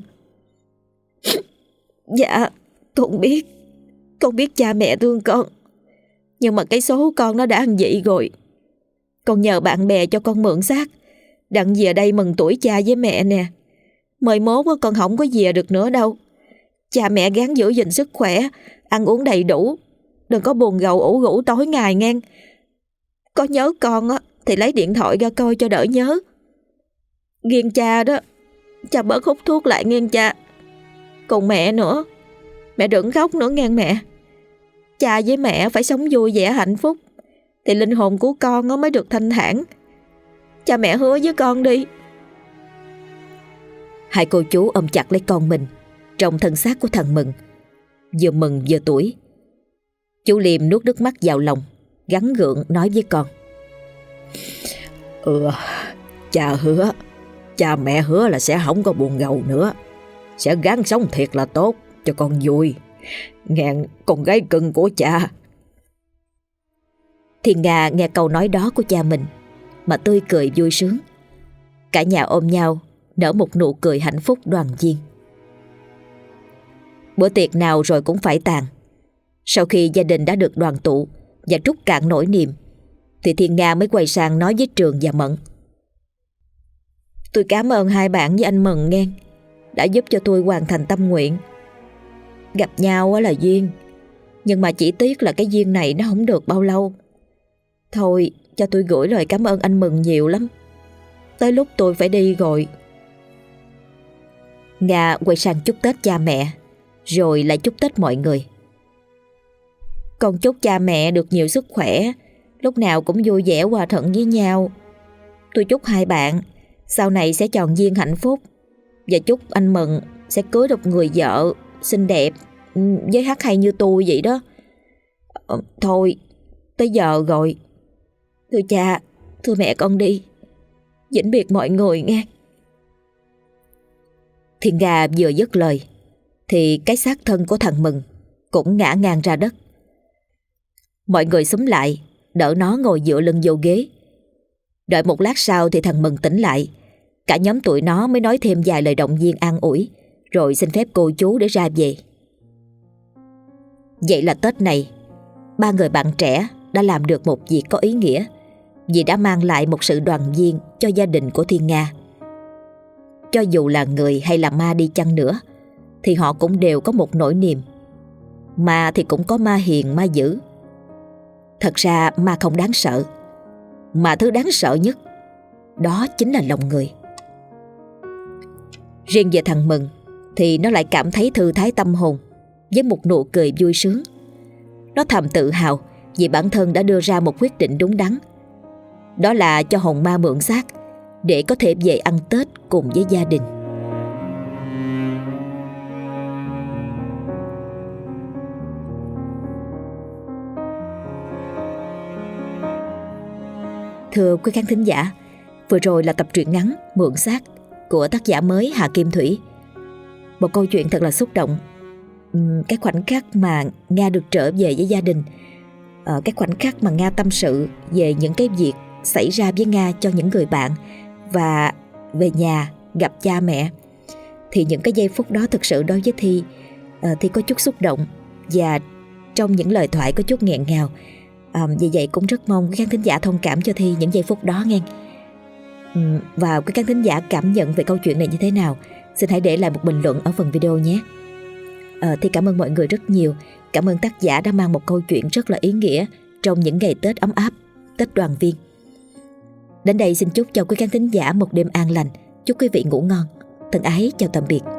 Dạ Con biết. Con biết cha mẹ thương con. Nhưng mà cái số con nó đã ăn vậy rồi. Con nhờ bạn bè cho con mượn xác. Đặng về đây mừng tuổi cha với mẹ nè. Mời mốt con không có về được nữa đâu. Cha mẹ gắng giữ gìn sức khỏe, Ăn uống đầy đủ. Đừng có buồn gầu ủ rũ tối ngày ngang Có nhớ con á, Thì lấy điện thoại ra coi cho đỡ nhớ. Nghiêng cha đó. Cha bớt hút thuốc lại nghiêng cha. Còn mẹ nữa. Mẹ đừng khóc nữa nghe mẹ. Cha với mẹ phải sống vui vẻ hạnh phúc. Thì linh hồn của con nó mới được thanh thản. Cha mẹ hứa với con đi. Hai cô chú ôm chặt lấy con mình Trong thân xác của thằng Mừng. Vừa mừng vừa tuổi. Chú Liêm nuốt nước mắt vào lòng Gắn gượng nói với con. Ừ Cha hứa Cha mẹ hứa là sẽ không có buồn gầu nữa. Sẽ gắng sống thiệt là tốt Cho con vui. Ngàn, con gái cưng của cha. Thiên Nga nghe câu nói đó của cha mình, Mà tươi cười vui sướng. Cả nhà ôm nhau, Nở một nụ cười hạnh phúc đoàn viên. Bữa tiệc nào rồi cũng phải tàn. Sau khi gia đình đã được đoàn tụ Và trút cạn nỗi niềm, Thì Thiên Nga mới quay sang nói với Trường và Mẫn. Tôi cảm ơn hai bạn với anh Mừng nghe. Đã giúp cho tôi hoàn thành tâm nguyện. Gặp nhau là duyên. Nhưng mà chỉ tiếc là cái duyên này nó không được bao lâu. Thôi, cho tôi gửi lời cảm ơn anh Mừng nhiều lắm. Tới lúc tôi phải đi rồi. Nga quay sang chúc Tết cha mẹ, Rồi lại chúc Tết mọi người. Con chúc cha mẹ được nhiều sức khỏe, Lúc nào cũng vui vẻ hòa thuận với nhau. Tôi chúc hai bạn sau này sẽ tròn duyên hạnh phúc. Và chúc anh Mừng Sẽ cưới được người vợ Xinh đẹp ừ, Với hát hay như tôi vậy đó. Ờ, Thôi Tới giờ rồi. Thưa cha Thưa mẹ con đi. Vĩnh biệt mọi người nghe. Thiên Nga vừa dứt lời Thì cái xác thân của thằng Mừng Cũng ngã ngang ra đất. Mọi người xúm lại Đỡ nó ngồi dựa lưng vô ghế. Đợi một lát sau thì thằng Mừng tỉnh lại. Cả nhóm tụi nó mới nói thêm vài lời động viên an ủi. Rồi xin phép cô chú để ra về. Vậy là Tết này, Ba người bạn trẻ đã làm được một việc có ý nghĩa Vì đã mang lại một sự đoàn viên cho gia đình của Thiên Nga. Cho dù là người hay là ma đi chăng nữa, Thì họ cũng đều có một nỗi niềm. Ma thì cũng có ma hiền, ma dữ. Thật ra ma không đáng sợ. Mà thứ đáng sợ nhất, Đó chính là lòng người. Riêng về thằng Mừng Thì nó lại cảm thấy thư thái tâm hồn, Với một nụ cười vui sướng. Nó thầm tự hào Vì bản thân đã đưa ra một quyết định đúng đắn. Đó là cho hồn ma mượn xác Để có thể về ăn Tết cùng với gia đình. Thưa quý khán thính giả, Vừa rồi là tập truyện ngắn Mượn xác của tác giả mới Hà Kim Thủy. Một câu chuyện thật là xúc động. Cái khoảnh khắc mà Nga được trở về với gia đình ờ, Cái khoảnh khắc mà Nga tâm sự Về những cái việc xảy ra với Nga cho những người bạn Và về nhà gặp cha mẹ, Thì những cái giây phút đó thực sự đối với Thi thì Thi có chút xúc động Và trong những lời thoại có chút nghẹn ngào à, Vì vậy cũng rất mong các khán thính giả thông cảm cho Thi những giây phút đó nghe. Và quý khán thính giả cảm nhận về câu chuyện này như thế nào Xin hãy để lại một bình luận ở phần video nhé. Ờ, à, Thì cảm ơn mọi người rất nhiều. Cảm ơn tác giả đã mang một câu chuyện rất là ý nghĩa Trong những ngày Tết ấm áp Tết đoàn viên. Đến đây xin chúc cho quý khán thính giả một đêm an lành. Chúc quý vị ngủ ngon. Thân ái chào tạm biệt.